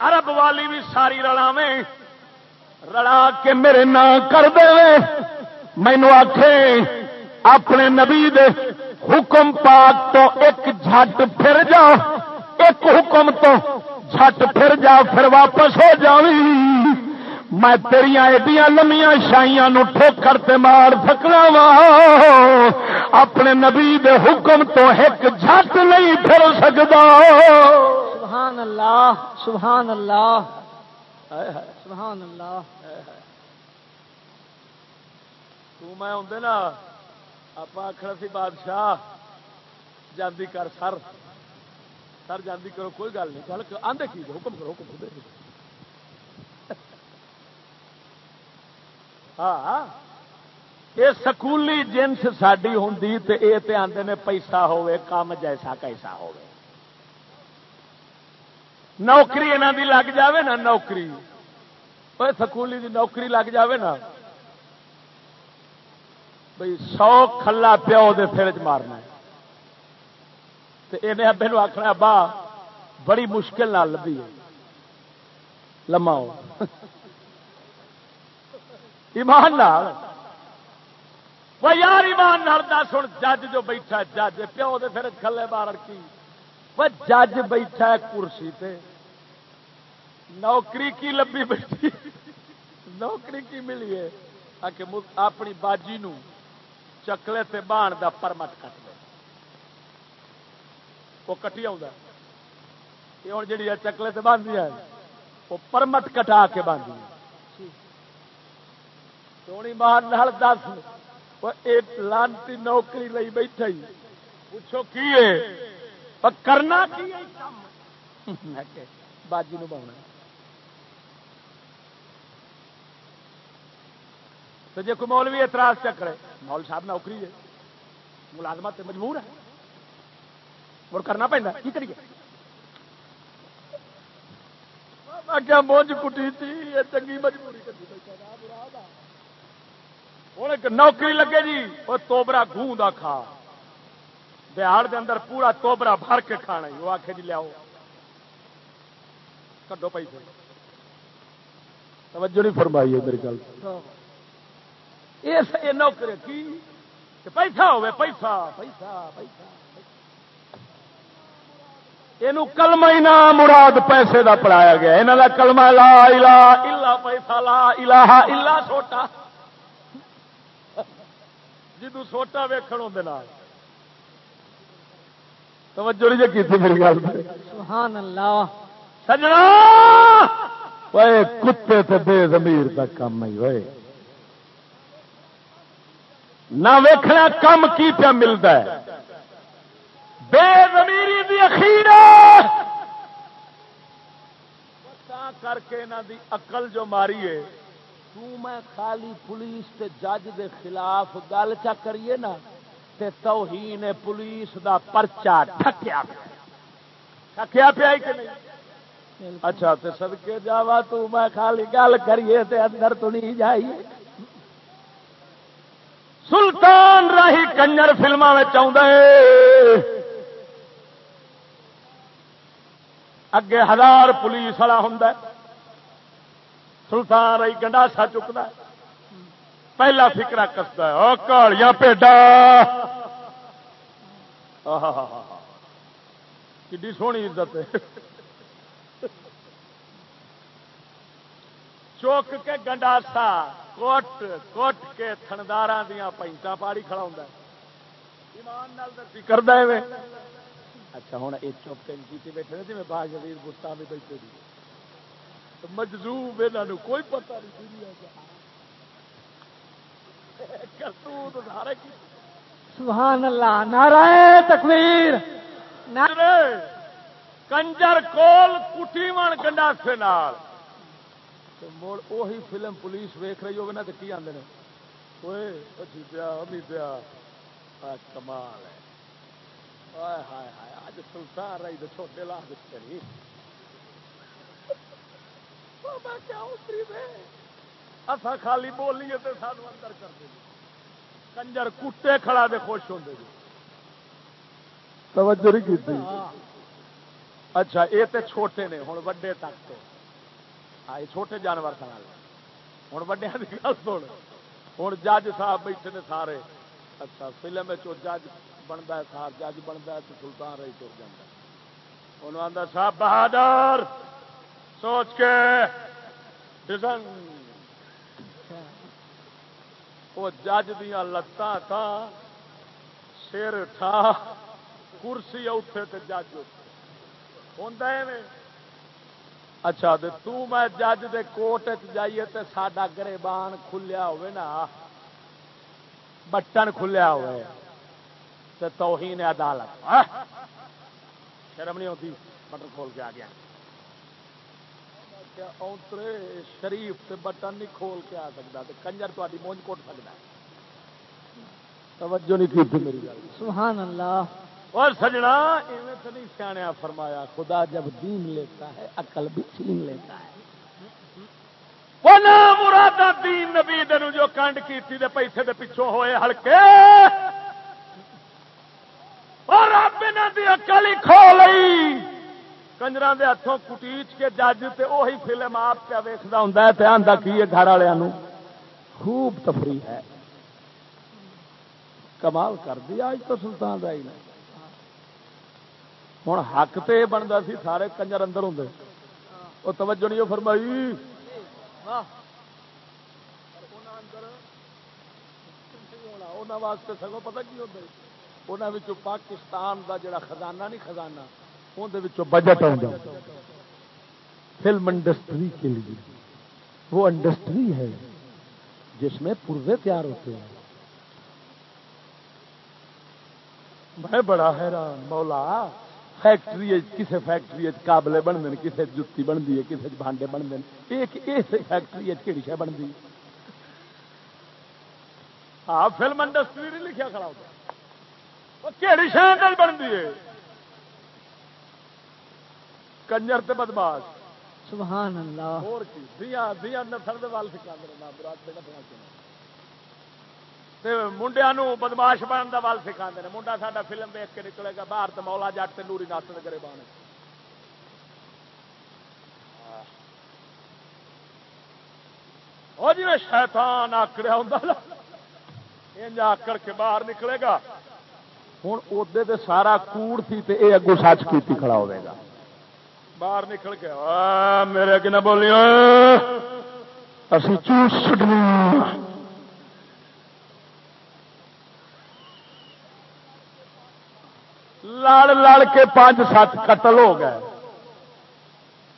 عرب والی بھی ساری رلا میں رلا کے میرے نا کر دے مینو آخ اپنے نبی دے حکم پاک تو ایک جھٹ پھر جا۔ ایک حکم تو جھٹ پھر جا، پھر واپس ہو جاوی میں تیریا ایڈیاں لمیاں شائیاں نو ٹھوکر تے مار سکنا وا اپنے نبی دے حکم تو ایک جھٹ نہیں پھر سکتا سبحان اللہ سبحان اللہ۔ سبحان اللہ۔ تو میں آدھے نا آپ آخر سی بادشاہ، جاندی کر سر۔ سر جاندی کرو، کوئی گل نہیں۔ گل آدھے کی حکم کرو، حکم دے۔ ہاں۔ یہ سکولی جنس ساری ہوں تو یہ آتے نے پیسہ ہوے کام جیسا کیسا ہو نوکری یہاں دی لگ جاوے نا، نوکری۔ سکولی دی نوکری لگ جاوے نا۔ بھائی سو کھلا پیو دے سر چ مارنا یہ ابے نو آخنا ابا، بڑی مشکل نہ لبھی لما ایمان نال۔ وہ یار ایمان نال دس ہوں جج جو بیٹھا جج۔ پیو دے پھر کھلے بار کی وہ جج بیٹھا ہے کرسی تے۔ نوکری کی لبی بیٹھی۔ نوکری کی ملی ہے۔ اپنی باجی نو چکلے تے بان دا پرمٹ کٹ دے۔ وہ کٹی آ ہوں جی چکلے تے باندھی ہے، وہ پرمٹ کٹا کے باندھی سونی مان دس لانتی نوکری لئی بیٹھا ہی پوچھو کی کرنا باجی نو تو جی کوئی مولوی اعتراض چکرے مول صاحب نوکری ہے ملازمت مجبور ہے اور کرنا پہنا کی کریے کیا مونج کٹی تھی یہ چنگی مجبوری ہوں نوکری لگے جی وہ توبرا گوں دا کھا بہار دے اندر پورا توبرا بھر کے کھانا وہ آخے جی لیاؤ کڈو پیسے توجہ نہیں فرمائی ہے میری گل یہ نوکری کی پیسہ ہوے پیسہ پیسہ پیسہ یہ کلمہ ہی مراد پیسے دا پڑھایا گیا یہاں کا کلمہ لا الہ الا پیسہ لا الہ الا سوٹا جدو سوٹا ویکن اندر توجہ نہیں کی تھی میری گل۔ سبحان اللہ۔ سجنا! کتے تے بے زمیر کا کام ہی ہوئے۔ نہ ویکھنا کم کی پیا ملتا ہے۔ بے زمیری دی اخیر۔ کر کے انہوں دی عقل جو ماری ہے۔ تو میں خالی پولیس تے جج دے خلاف گل چا کریے نا، تے توہین پولیس دا پرچا ٹھکیا ٹھکیا پیا کہ نہیں؟ اچھا تے سدکے جاوا، تو میں خالی گل کریے تے اندر تو نہیں جائیے۔ سلطان راہی کنجر فلما اگے ہزار پولیس والا ہوں سلطان راہی گنڈاسا چکتا پہلا فکرا کستا ہے کالیاں پیڈا۔ کی سونی عزت چوک کے گنڈاسا کوٹ کوٹ کے تھندار دیا پینٹا پاڑی کھڑا ہوں کر اچھا، دے اچھا ہوں یہ چپ کی بیٹھے جی میں با جبیر گستا بھی بیٹھے دی مجزوب یہاں کوئی پتا نہیں سبحان اللہ نعرہ تکبیر۔ نعرہ۔ کنجر کول کٹی من گنڈاسے نال۔ اوہی فلم پولیس ویکھ رہی ہوگی نا تو کی آدھے اوئے اچھی پیا امی پیا۔ کمال ہے۔ ہائے ہائے اج سلطان رہی چھوٹے اصا خالی بولیے تو سانو اندر کر دیں کنجر کٹے کھڑا دے خوش ہوتے توجہ نہیں کی اچھا یہ تو چھوٹے نے ہوں وڈے تک تو۔ ہاں چھوٹے جانور سن۔ ہوں وڈیا کی گل سن۔ ہوں جج صاحب بیٹھے نے سارے۔ اچھا فلم جج بنتا ہے سار جج بنتا ہے تو سلطان رہی تر جاتا انہوں صاحب بہادر! سوچ کے وہ جج دیا لتاں تھا، سر تھا، کرسی اٹھے تو جج اٹھے ہوں اچھا تو میں جج دے کوٹ جائیے تے ساڈا گریبان کھلیا ہوئے نا۔ بٹن کھلیا ہوئے۔ تے توہین عدالت۔ شرم نہیں ہوتی بٹن کھول کے آ گیا۔ اونترے شریف تے بٹن نہیں کھول کے آ سکتا تے کنجر تاری مونج کوٹ سکتا ہے۔ توجہ نہیں تھی میری گل۔ سبحان اللہ۔ اور سجنا ایویں تو نہیں سیاح فرمایا خدا جب دین لیتا ہے عقل بھی چھین لیتا ہے۔ دین نبی دن جو کنڈ کی پیسے دے پچھوں ہوئے ہلکے۔ اور اکل ہی کھو لی کنجر دے ہاتھوں کٹیچ کے جج تے وہی فلم آپ کیا ویستا ہوں آتا کی گھر والوں خوب تفریح ہے کمال کر دیا اج تو سلطان رائی نے ہوں حق تو یہ بنتا سی سارے کنجر اندر ہوں وہ توجہ نہیں فرمائی واسطے سگو پتا کی ہوتا انہوں پاکستان دا جڑا خزانہ نہیں خزانہ اندر بجٹ آ فلم انڈسٹری کے لیے. وہ انڈسٹری ہے جس میں پورے تیار ہوتے ہیں. میں بڑا حیران، مولا فیکٹری کسی فیکٹری قابلے بنتے ہیں کسی جتی بنتی ہے کسی بانڈے بنتے ہیں. ایک اس فیکٹری کہڑی شہ بنتی. ہاں فلم انڈسٹری نہیں لکھا کھڑا ہوتا. کہڑی شہر بنتی ہے؟ کنجر تے بدماش۔ سبحان اللہ۔ اور کی؟ دیا دیا نسل دے وال سکھا دے برات بیٹا بنا کے منڈیا بدماش بننے کا ول سکھا منڈا سا فلم ویک کے نکلے گا باہر تو مولا جٹ سے نوری نس کرے بان وہ جی شیطان آکڑیا ہوں آکڑ کے باہر نکلے گا۔ ہوں ادے سارا کوڑ تھی تے اے اگو سچ کی کھڑا ہوئے گا۔ باہر نکل کے میرے کی نہ بولی اسی چوس چڈنا لڑ لڑ کے پانچ سات قتل ہو گئے۔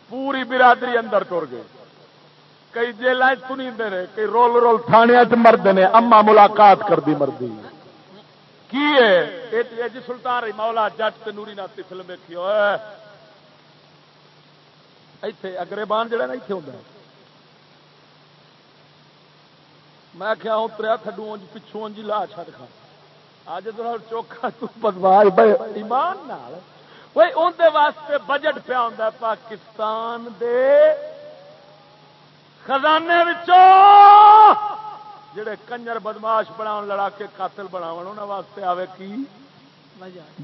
پوری برادری اندر تر گئی۔ کئی جیل تنی رہے، کئی رول رول تھانے مرد نے، اما ملاقات کر دی مردی۔ کی ہے؟ جی سلطان رہی، مولا جٹ نوری ناتی فلم دیکھی ایتھے اگریبان جڑا نا اتنے ہوتا میں کیا اتریا تھڈو پچھوں جی لا چھڑ کھا اج تو چوکھا بدواج ایمان اندر واسطے بجٹ پیا ہوں پاکستان دے خزانے جڑے کنجر بدماش بنا لڑا کے قاتل بناو واسطے آوے کی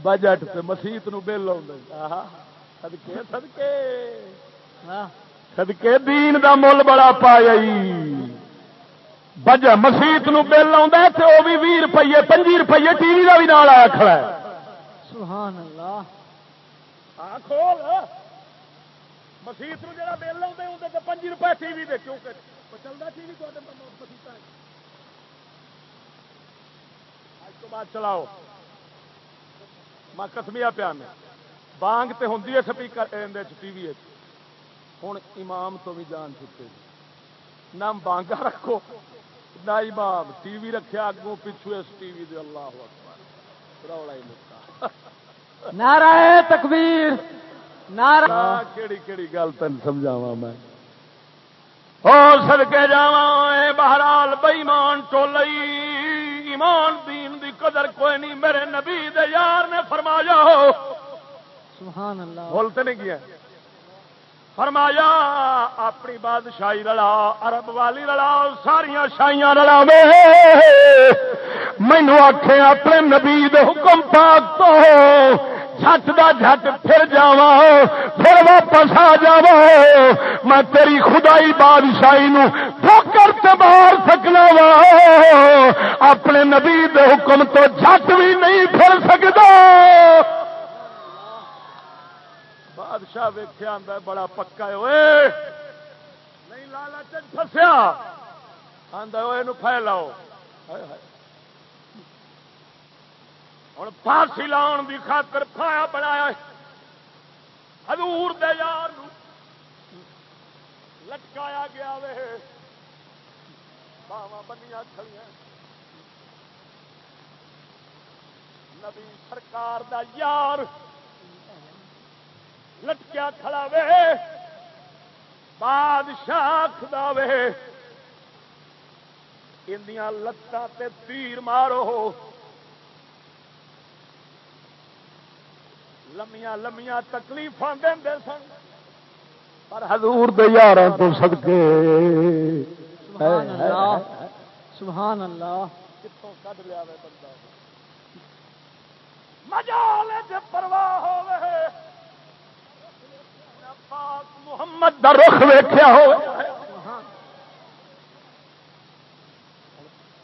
بجٹ مسیت نو بل سدکے سدکے سدکے دین دا مل بڑا پایا بج مسیت نو بل آ وہ بھی بھی روپیے پنجی روپیے ٹی وی کا بھی نال آیا کھڑا ہے۔ سبحان اللہ کھول۔ مسیت نو جڑا بل آتے اندر تو پنجی روپئے ٹی وی دے۔ کیونکہ چلتا ٹی وی مسیت اج تو بعد چلاؤ۔ میں کسمیا پیا میں۔ بانگ تے ہوں سپیکر ٹی وی ہوں امام تو بھی جان چکے نہ بانگا رکھو نہ امام۔ ٹی وی رکھا اگوں پچھو اس ٹی وی دے اللہ رولا ہی مکا۔ نعرہ تکبیر نعرہ کیڑی کیڑی گل میں۔ بہرحال ٹولئی۔ ایمان دین دی قدر کوئی نہیں۔ میرے نبی دے یار نے فرمایا سبحان اللہ۔ بولتے نہیں کیا فرمایا، اپنی بادشاہی رلا، عرب والی رلا ساریا شاہیاں رلا مینو آخ اپنے نبی حکم پاک تو جٹ دا جٹ پھر جاوا پھر واپس آ جاوا میں تیری خدائی بادشاہی نو ٹھوکر تے مار سکنا وا اپنے نبی دے حکم تو جٹ بھی نہیں پھر سکتا بادشاہ ویخیا آدھا بڑا پکا ہوئے نہیں لالچ فسیا آدھا یہ پھیلاؤ۔ ہوں پھانسی لاؤن کی خاطر پھایا بنایا ہزور دے یار لٹکایا گیا وے۔ باوا بنیا کھڑی نبی سرکار دا یار لٹکیا کھڑا وے۔ بادشاہ خدا وے۔ اندیاں لتاں تے تیر مارو۔ لمیاں لمیاں تکلیف دے سن۔ پر حضور دے یار تو سدکے سبحان اللہ سبحان اللہ کتوں کڈ لیا وے بندہ مجال پرواہ ہوے محمد دا رخ ویخیا ہو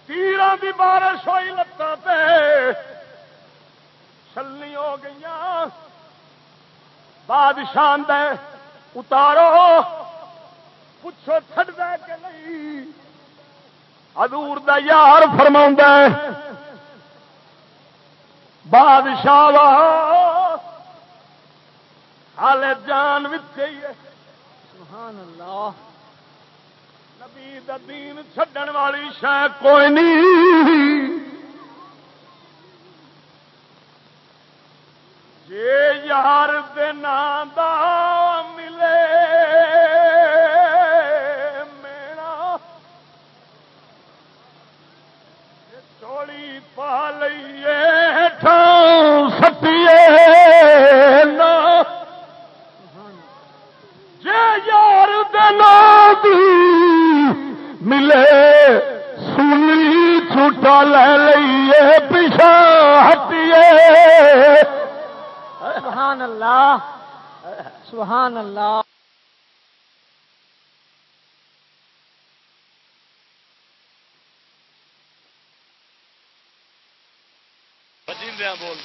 تیران دی بارش ہوئی لتاں پہ چھلنی ہو گئی بادشاہ دے اتارو۔ پوچھو چڑ دے کہ نہیں؟ ادور دا یار فرما بادشاہ حال جان گئی ہے۔ سبحان اللہ۔ نبی دین چھڈن والی شہ کوئی نہیں۔ جے یار نام دا ملے سولی چھوٹا لے لئیے پیچھا ہٹیے۔ سبحان اللہ سبحان اللہ۔ بول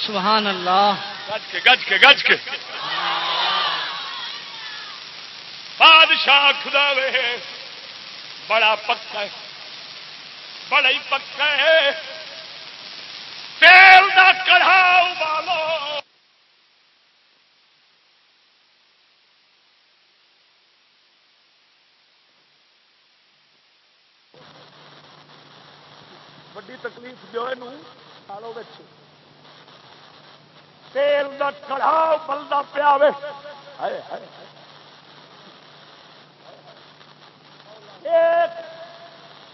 سبحان اللہ۔ گج کے گج کے گج کے۔ بادشاہ خدا وے۔ بڑا پکا ہے۔ بڑا ہی پکا ہے۔ تیل دا کڑھا ابالو بڑی تکلیف جو ہے سالوں تیل دا کڑھا بلدا پیا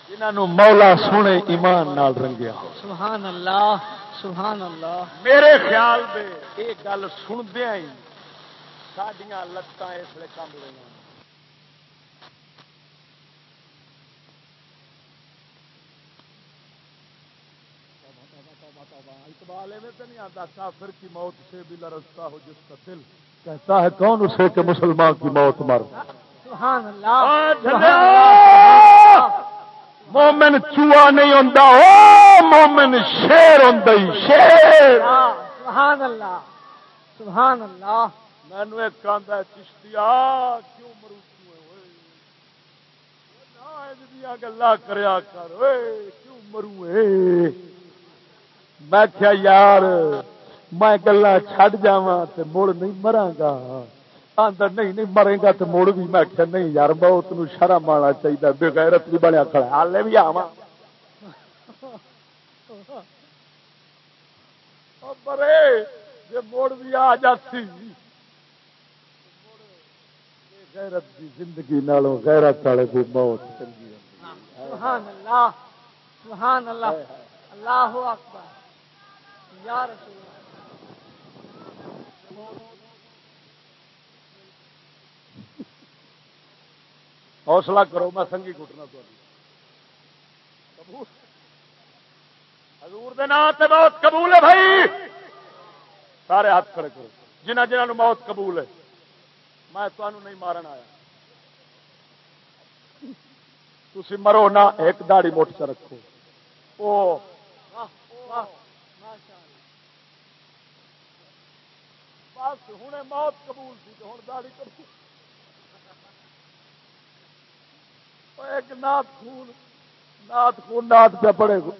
جنہوں مولا سونے ایمان نال رنگیا سبحان اللہ سبحان اللہ۔ میرے خیال دے یہ گل سندیا ہی سڈیا لتاں اس لیے کم رہی اقبال میں تو نہیں آتا کافر کی موت سے بھی لرستا ہو جس کا دل کہتا ہے کون اسے کہ مسلمان کی موت مر۔ سبحان اللہ مومن چوہا نہیں ہوتا او مومن شیر ہوں شیر. سبحان اللہ سبحان اللہ مینو ایک آدھا چشتیا کیوں کریا کر کیوں میں کیا یار میں گلا چڈ جا مڑ نہیں مرا گا آدھا نہیں نہیں مرے گا تو مڑ بھی میں کیا نہیں یار بہت شرم آنا چاہیے بغیرت بھی بنیا کھڑا ہالے بھی آوا برے جی مڑ بھی آ جاتی۔ غیرت زندگی نالوں غیرت والے کی موت چنگی سبحان اللہ سبحان اللہ۔ اللہ اکبر۔ یا رسول اللہ۔ حوصلہ کرو میں سنگھی گٹنا حضور دے نام تے موت قبول ہے بھائی۔ سارے ہاتھ کھڑے کرو۔ جنہ جنہوں موت قبول ہے۔ میں تمہوں نہیں مارن آیا۔ تھی مرو نہ ایک داڑی موٹ چ رکھو۔ او۔ بس ہوں موت قبول تھی ہوں داڑی قبول۔ ایک نات خون نات خون نات پہ پڑے گا۔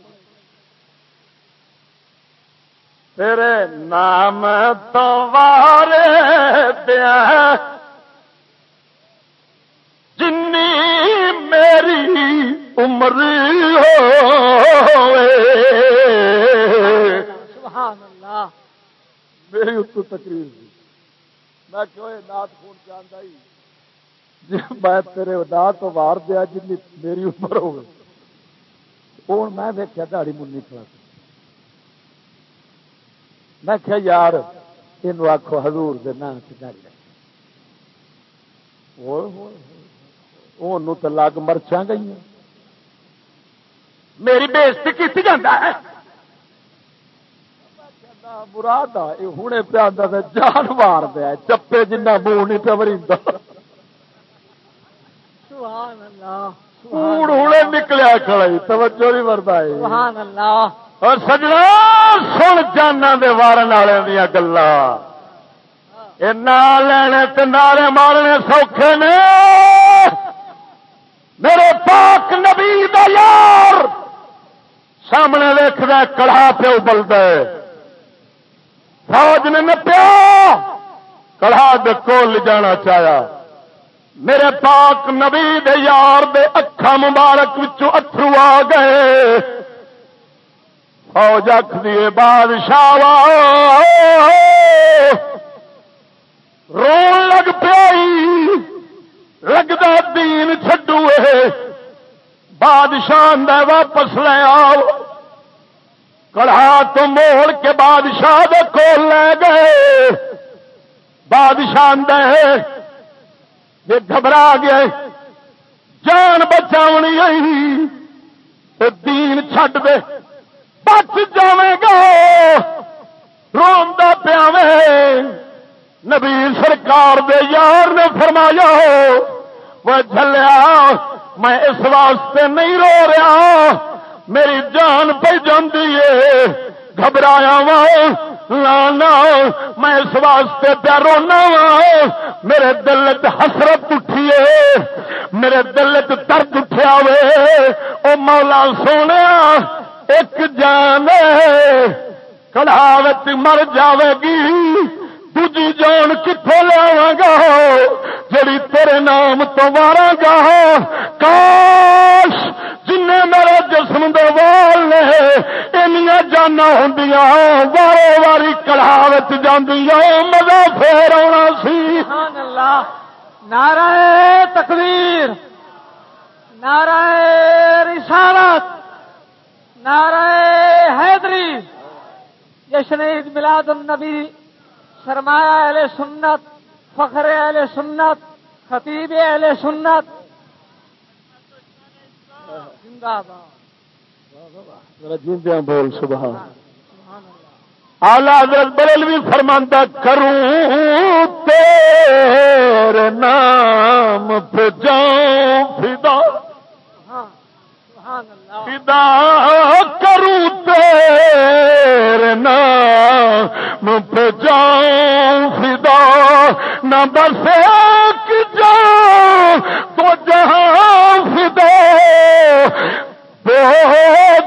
تیرے نام تو وارے دیا جنی میری عمر سبحان اللہ۔ میری اتو تقریر میں کیوں نات خون چاہتا ہی جی میں تیرے نا تو وار دیا جن میری عمر ہو ہوں میں دیکھا دہڑی منی کھڑا میں کیا یار یہ آخو ہزور دے دہڑی تو لگ مرچا گئی میری بےزتی کی جانا ہے۔ مراد یہ ہوں پیا جان مار دیا چپے جنہ منہ نہیں پہ مریدا کوڑ ہوں نکلیا کھڑائی توجہ نہیں ہے۔ سبحان اللہ. اور سجنا سن جانا دے وارن والے دیا گلا لینے تے نعرے مارنے سوکھے نے۔ میرے پاک نبی دا یار۔ سامنے ویکد کڑھا پیو بلد فوج نے نپیا کڑھا دے کول جانا چاہیا۔ میرے پاک نبی دے یار دے اکھا مبارک وچوں اترو آ گئے۔ فوج اکھ دیے بادشاہ رو لگ پیائی لگتا دین چڈو بادشاہ دے واپس لے آؤ۔ کڑھا تو موڑ کے بادشاہ دے کول لے گئے۔ بادشاہ دے یہ گھبرا گئے جان بچاونی آئی تو دین چھڈ دے۔ بچ جائے گا۔ روڈا پیاوے۔ نبی سرکار دے یار نے فرمایا وہ جلیا میں اس واسطے نہیں رو رہا۔ میری جان پہ جاندی ہے۔ گھبرایا وا لانا میں اس واسطے پیا رونا وا۔ میرے دل حسرت اٹھیے، میرے دل چ درد اٹھیا وے۔ او مولا سونے، ایک جان کڑھاوت مر جاوے گی۔ دجی جان کتوں لیا گا؟ جڑی تیرے نام تو مارا گا؟ کاش جن میرے جسم دے وال نے اینیا جانا ہوں وارو واری کڑھاوت جاندیا مزہ پھر آنا سی۔ سبحان اللہ۔ نعرہ تکبیر، نعرہ رسالت، نعرہ حیدری جشن عید میلاد النبی سرمایہ اہل سنت فخر اہل سنت، خطیب اہل سنت۔ زندہ باد بول، سبحان سبحان آلہ حضرت بریلوی فرماندہ کروں تیرے نام پہ جاؤں فدا۔ فدا کروں تیرے نام پہ جاؤں فدا نہ بس ایک جاؤں تو جہاں فدا دو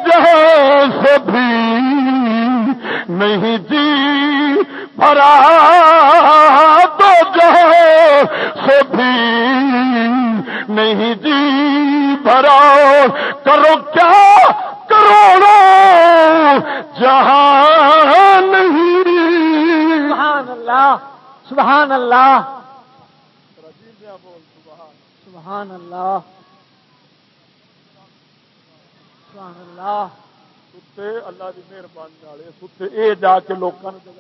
جہاں سے بھی نہیں جی بھرا، تو جہاں سے بھی نہیں جی بھرا کرو کیا کروڑو جہاں نہیں۔ سبحان اللہ سبحان اللہ۔ سبحان اللہ۔ سبحان اللہ۔ ستے اللہ کی مہربانی والے ستے اے جا کے لوگوں نے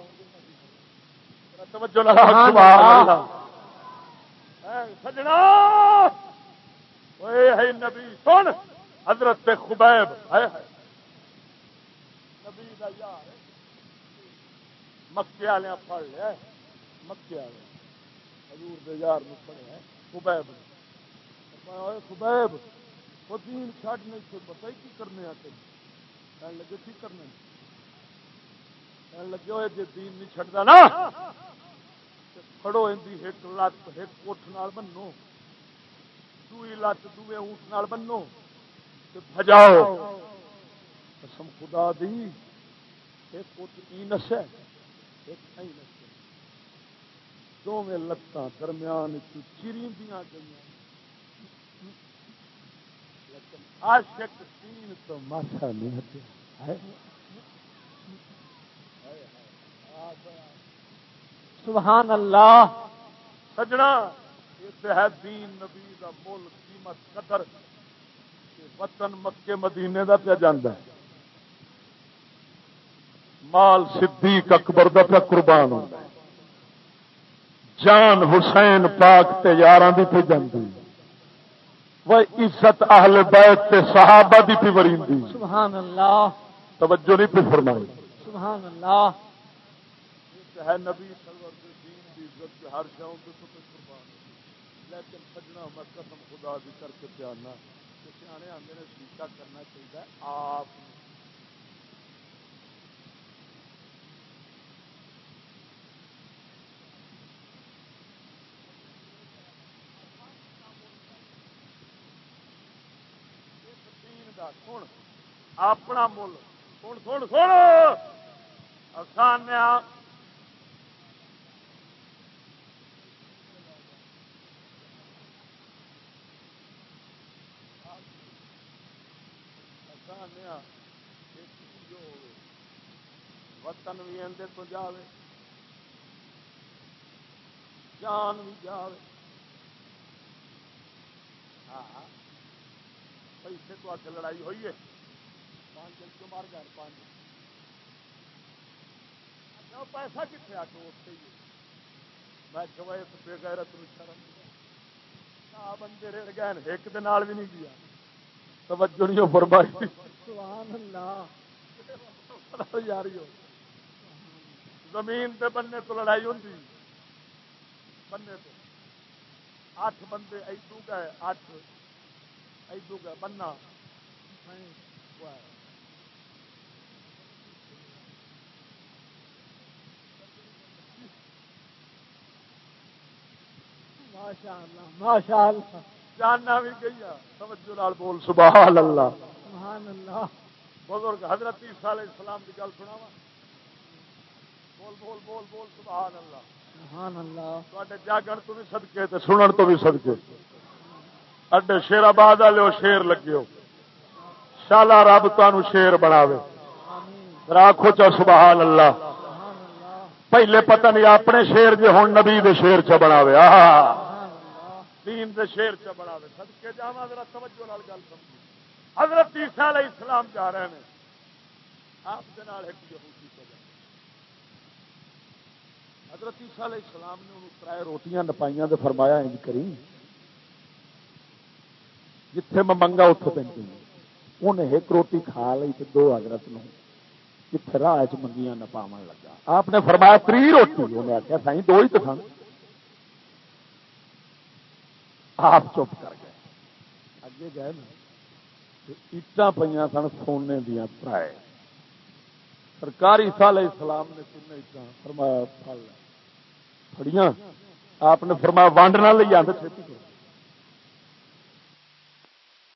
توجہ لگا سبحان اللہ۔ سجنا! ہے نبی، سن! حضرت خبیب ہے نبی کا یار مکے والے پڑھ لیا مکے والے۔ حضور دے یار نے پڑھیا خبیب خبیب، وہ دین چھڈ نہیں سے پتہ کی کرنے آتے کہنے لگے، کی کرنے کہنے لگے ہوئے جی دین نہیں چھڈتا نا کھڑو اندی ایک لت ایک اٹھ نال بنو دوئی لت دوے اونٹ نال بنو بجاؤ قسم خدا دی ایک نسے ایک دونوں لتاں درمیان دیا گئی لیکن عاشق تو ماسا نہیں ہٹیا سبحان اللہ سجنا یہ ہے دین نبی دا مل قیمت قدر وطن مکے مدینے دا پیا جانا ہے۔ مال صدیق اکبر دا پیا قربان ہوتا ہے۔ جان حسین پاک تے یاراں دی پہ جاندی وہ عزت اہل بیت تے صحابہ دی پہ وریندی سبحان اللہ توجہ نہیں پہ فرمائی۔ سبحان اللہ ہے نبی سرور کے دین دی عزت ہر شاؤں کے لیکن سجنا میں قسم خدا دی کر کے پیانا۔ کہ سیانے آندے نے سیتا کرنا چاہیے، آپ اپنا مل۔ سن سن سن۔ آسان وطن بھی اندر تو جاوے جان بھی جاوے ہاں پیسے تو آ کے لڑائی ہوئی ہے پانچ دن کیوں مار گئے پانچ پیسہ کتنے آ کے اٹھتے ہی میں کہوا اس بے غیرت شرم بندے رڑ گئے ایک دن بھی نہیں گیا توجہ نہیں ہو زمین تے بننے تو لڑائی ہوتی بننے تو۔ اٹھ بندے ایدو گئے اٹھ ایدو گئے بننا۔ ماشاء اللہ ماشاء اللہ جاننا بھی گئی توجہ لال بول سبحان اللہ۔ سبحان اللہ۔ بزرگ حضرت عیسیٰ علیہ السلام کی گل سنا بول بول بول بول سبحان اللہ۔ سبحان اللہ۔ تے جاگن تو بھی تے سنن تو بھی سدکے اڈے شیر آباد والے شیر لگے ہو شالا رب تمہوں شیر بناوے۔ راکھو چا سبحان اللہ۔ پہلے پتہ نہیں اپنے شیر جے ہوں نبی دے شیر چ بناوے۔ آہا۔ دین دے شیر چ بناوے سدکے جاواں ذرا توجہ نال گل سمجھ حضرت عیسیٰ علیہ السلام جا رہے ہیں۔ آپ دے نال ایک یہودی کو جا۔ حضرت عیسیٰ علیہ السلام نے انہوں ترائے روٹیاں نپائیاں دے فرمایا، انج کری جتھے میں منگا اتو پہنچی انہیں ایک روٹی کھا لی تو دو حضرت نو جتھے راہ چ منگیاں نپاون لگا۔ آپ نے فرمایا، تری روٹی۔ انہیں آخیا سائیں دو ہی تو سن آپ چپ کر گئے۔ اگے گئے نا۔ اٹا پہ سن سونے دیا ترائے سرکاری سال اسلام نے تین اٹا فرمایا پھڑیاں۔ آپ نے فرمایا، وانڈ نہ لے آتے چھتی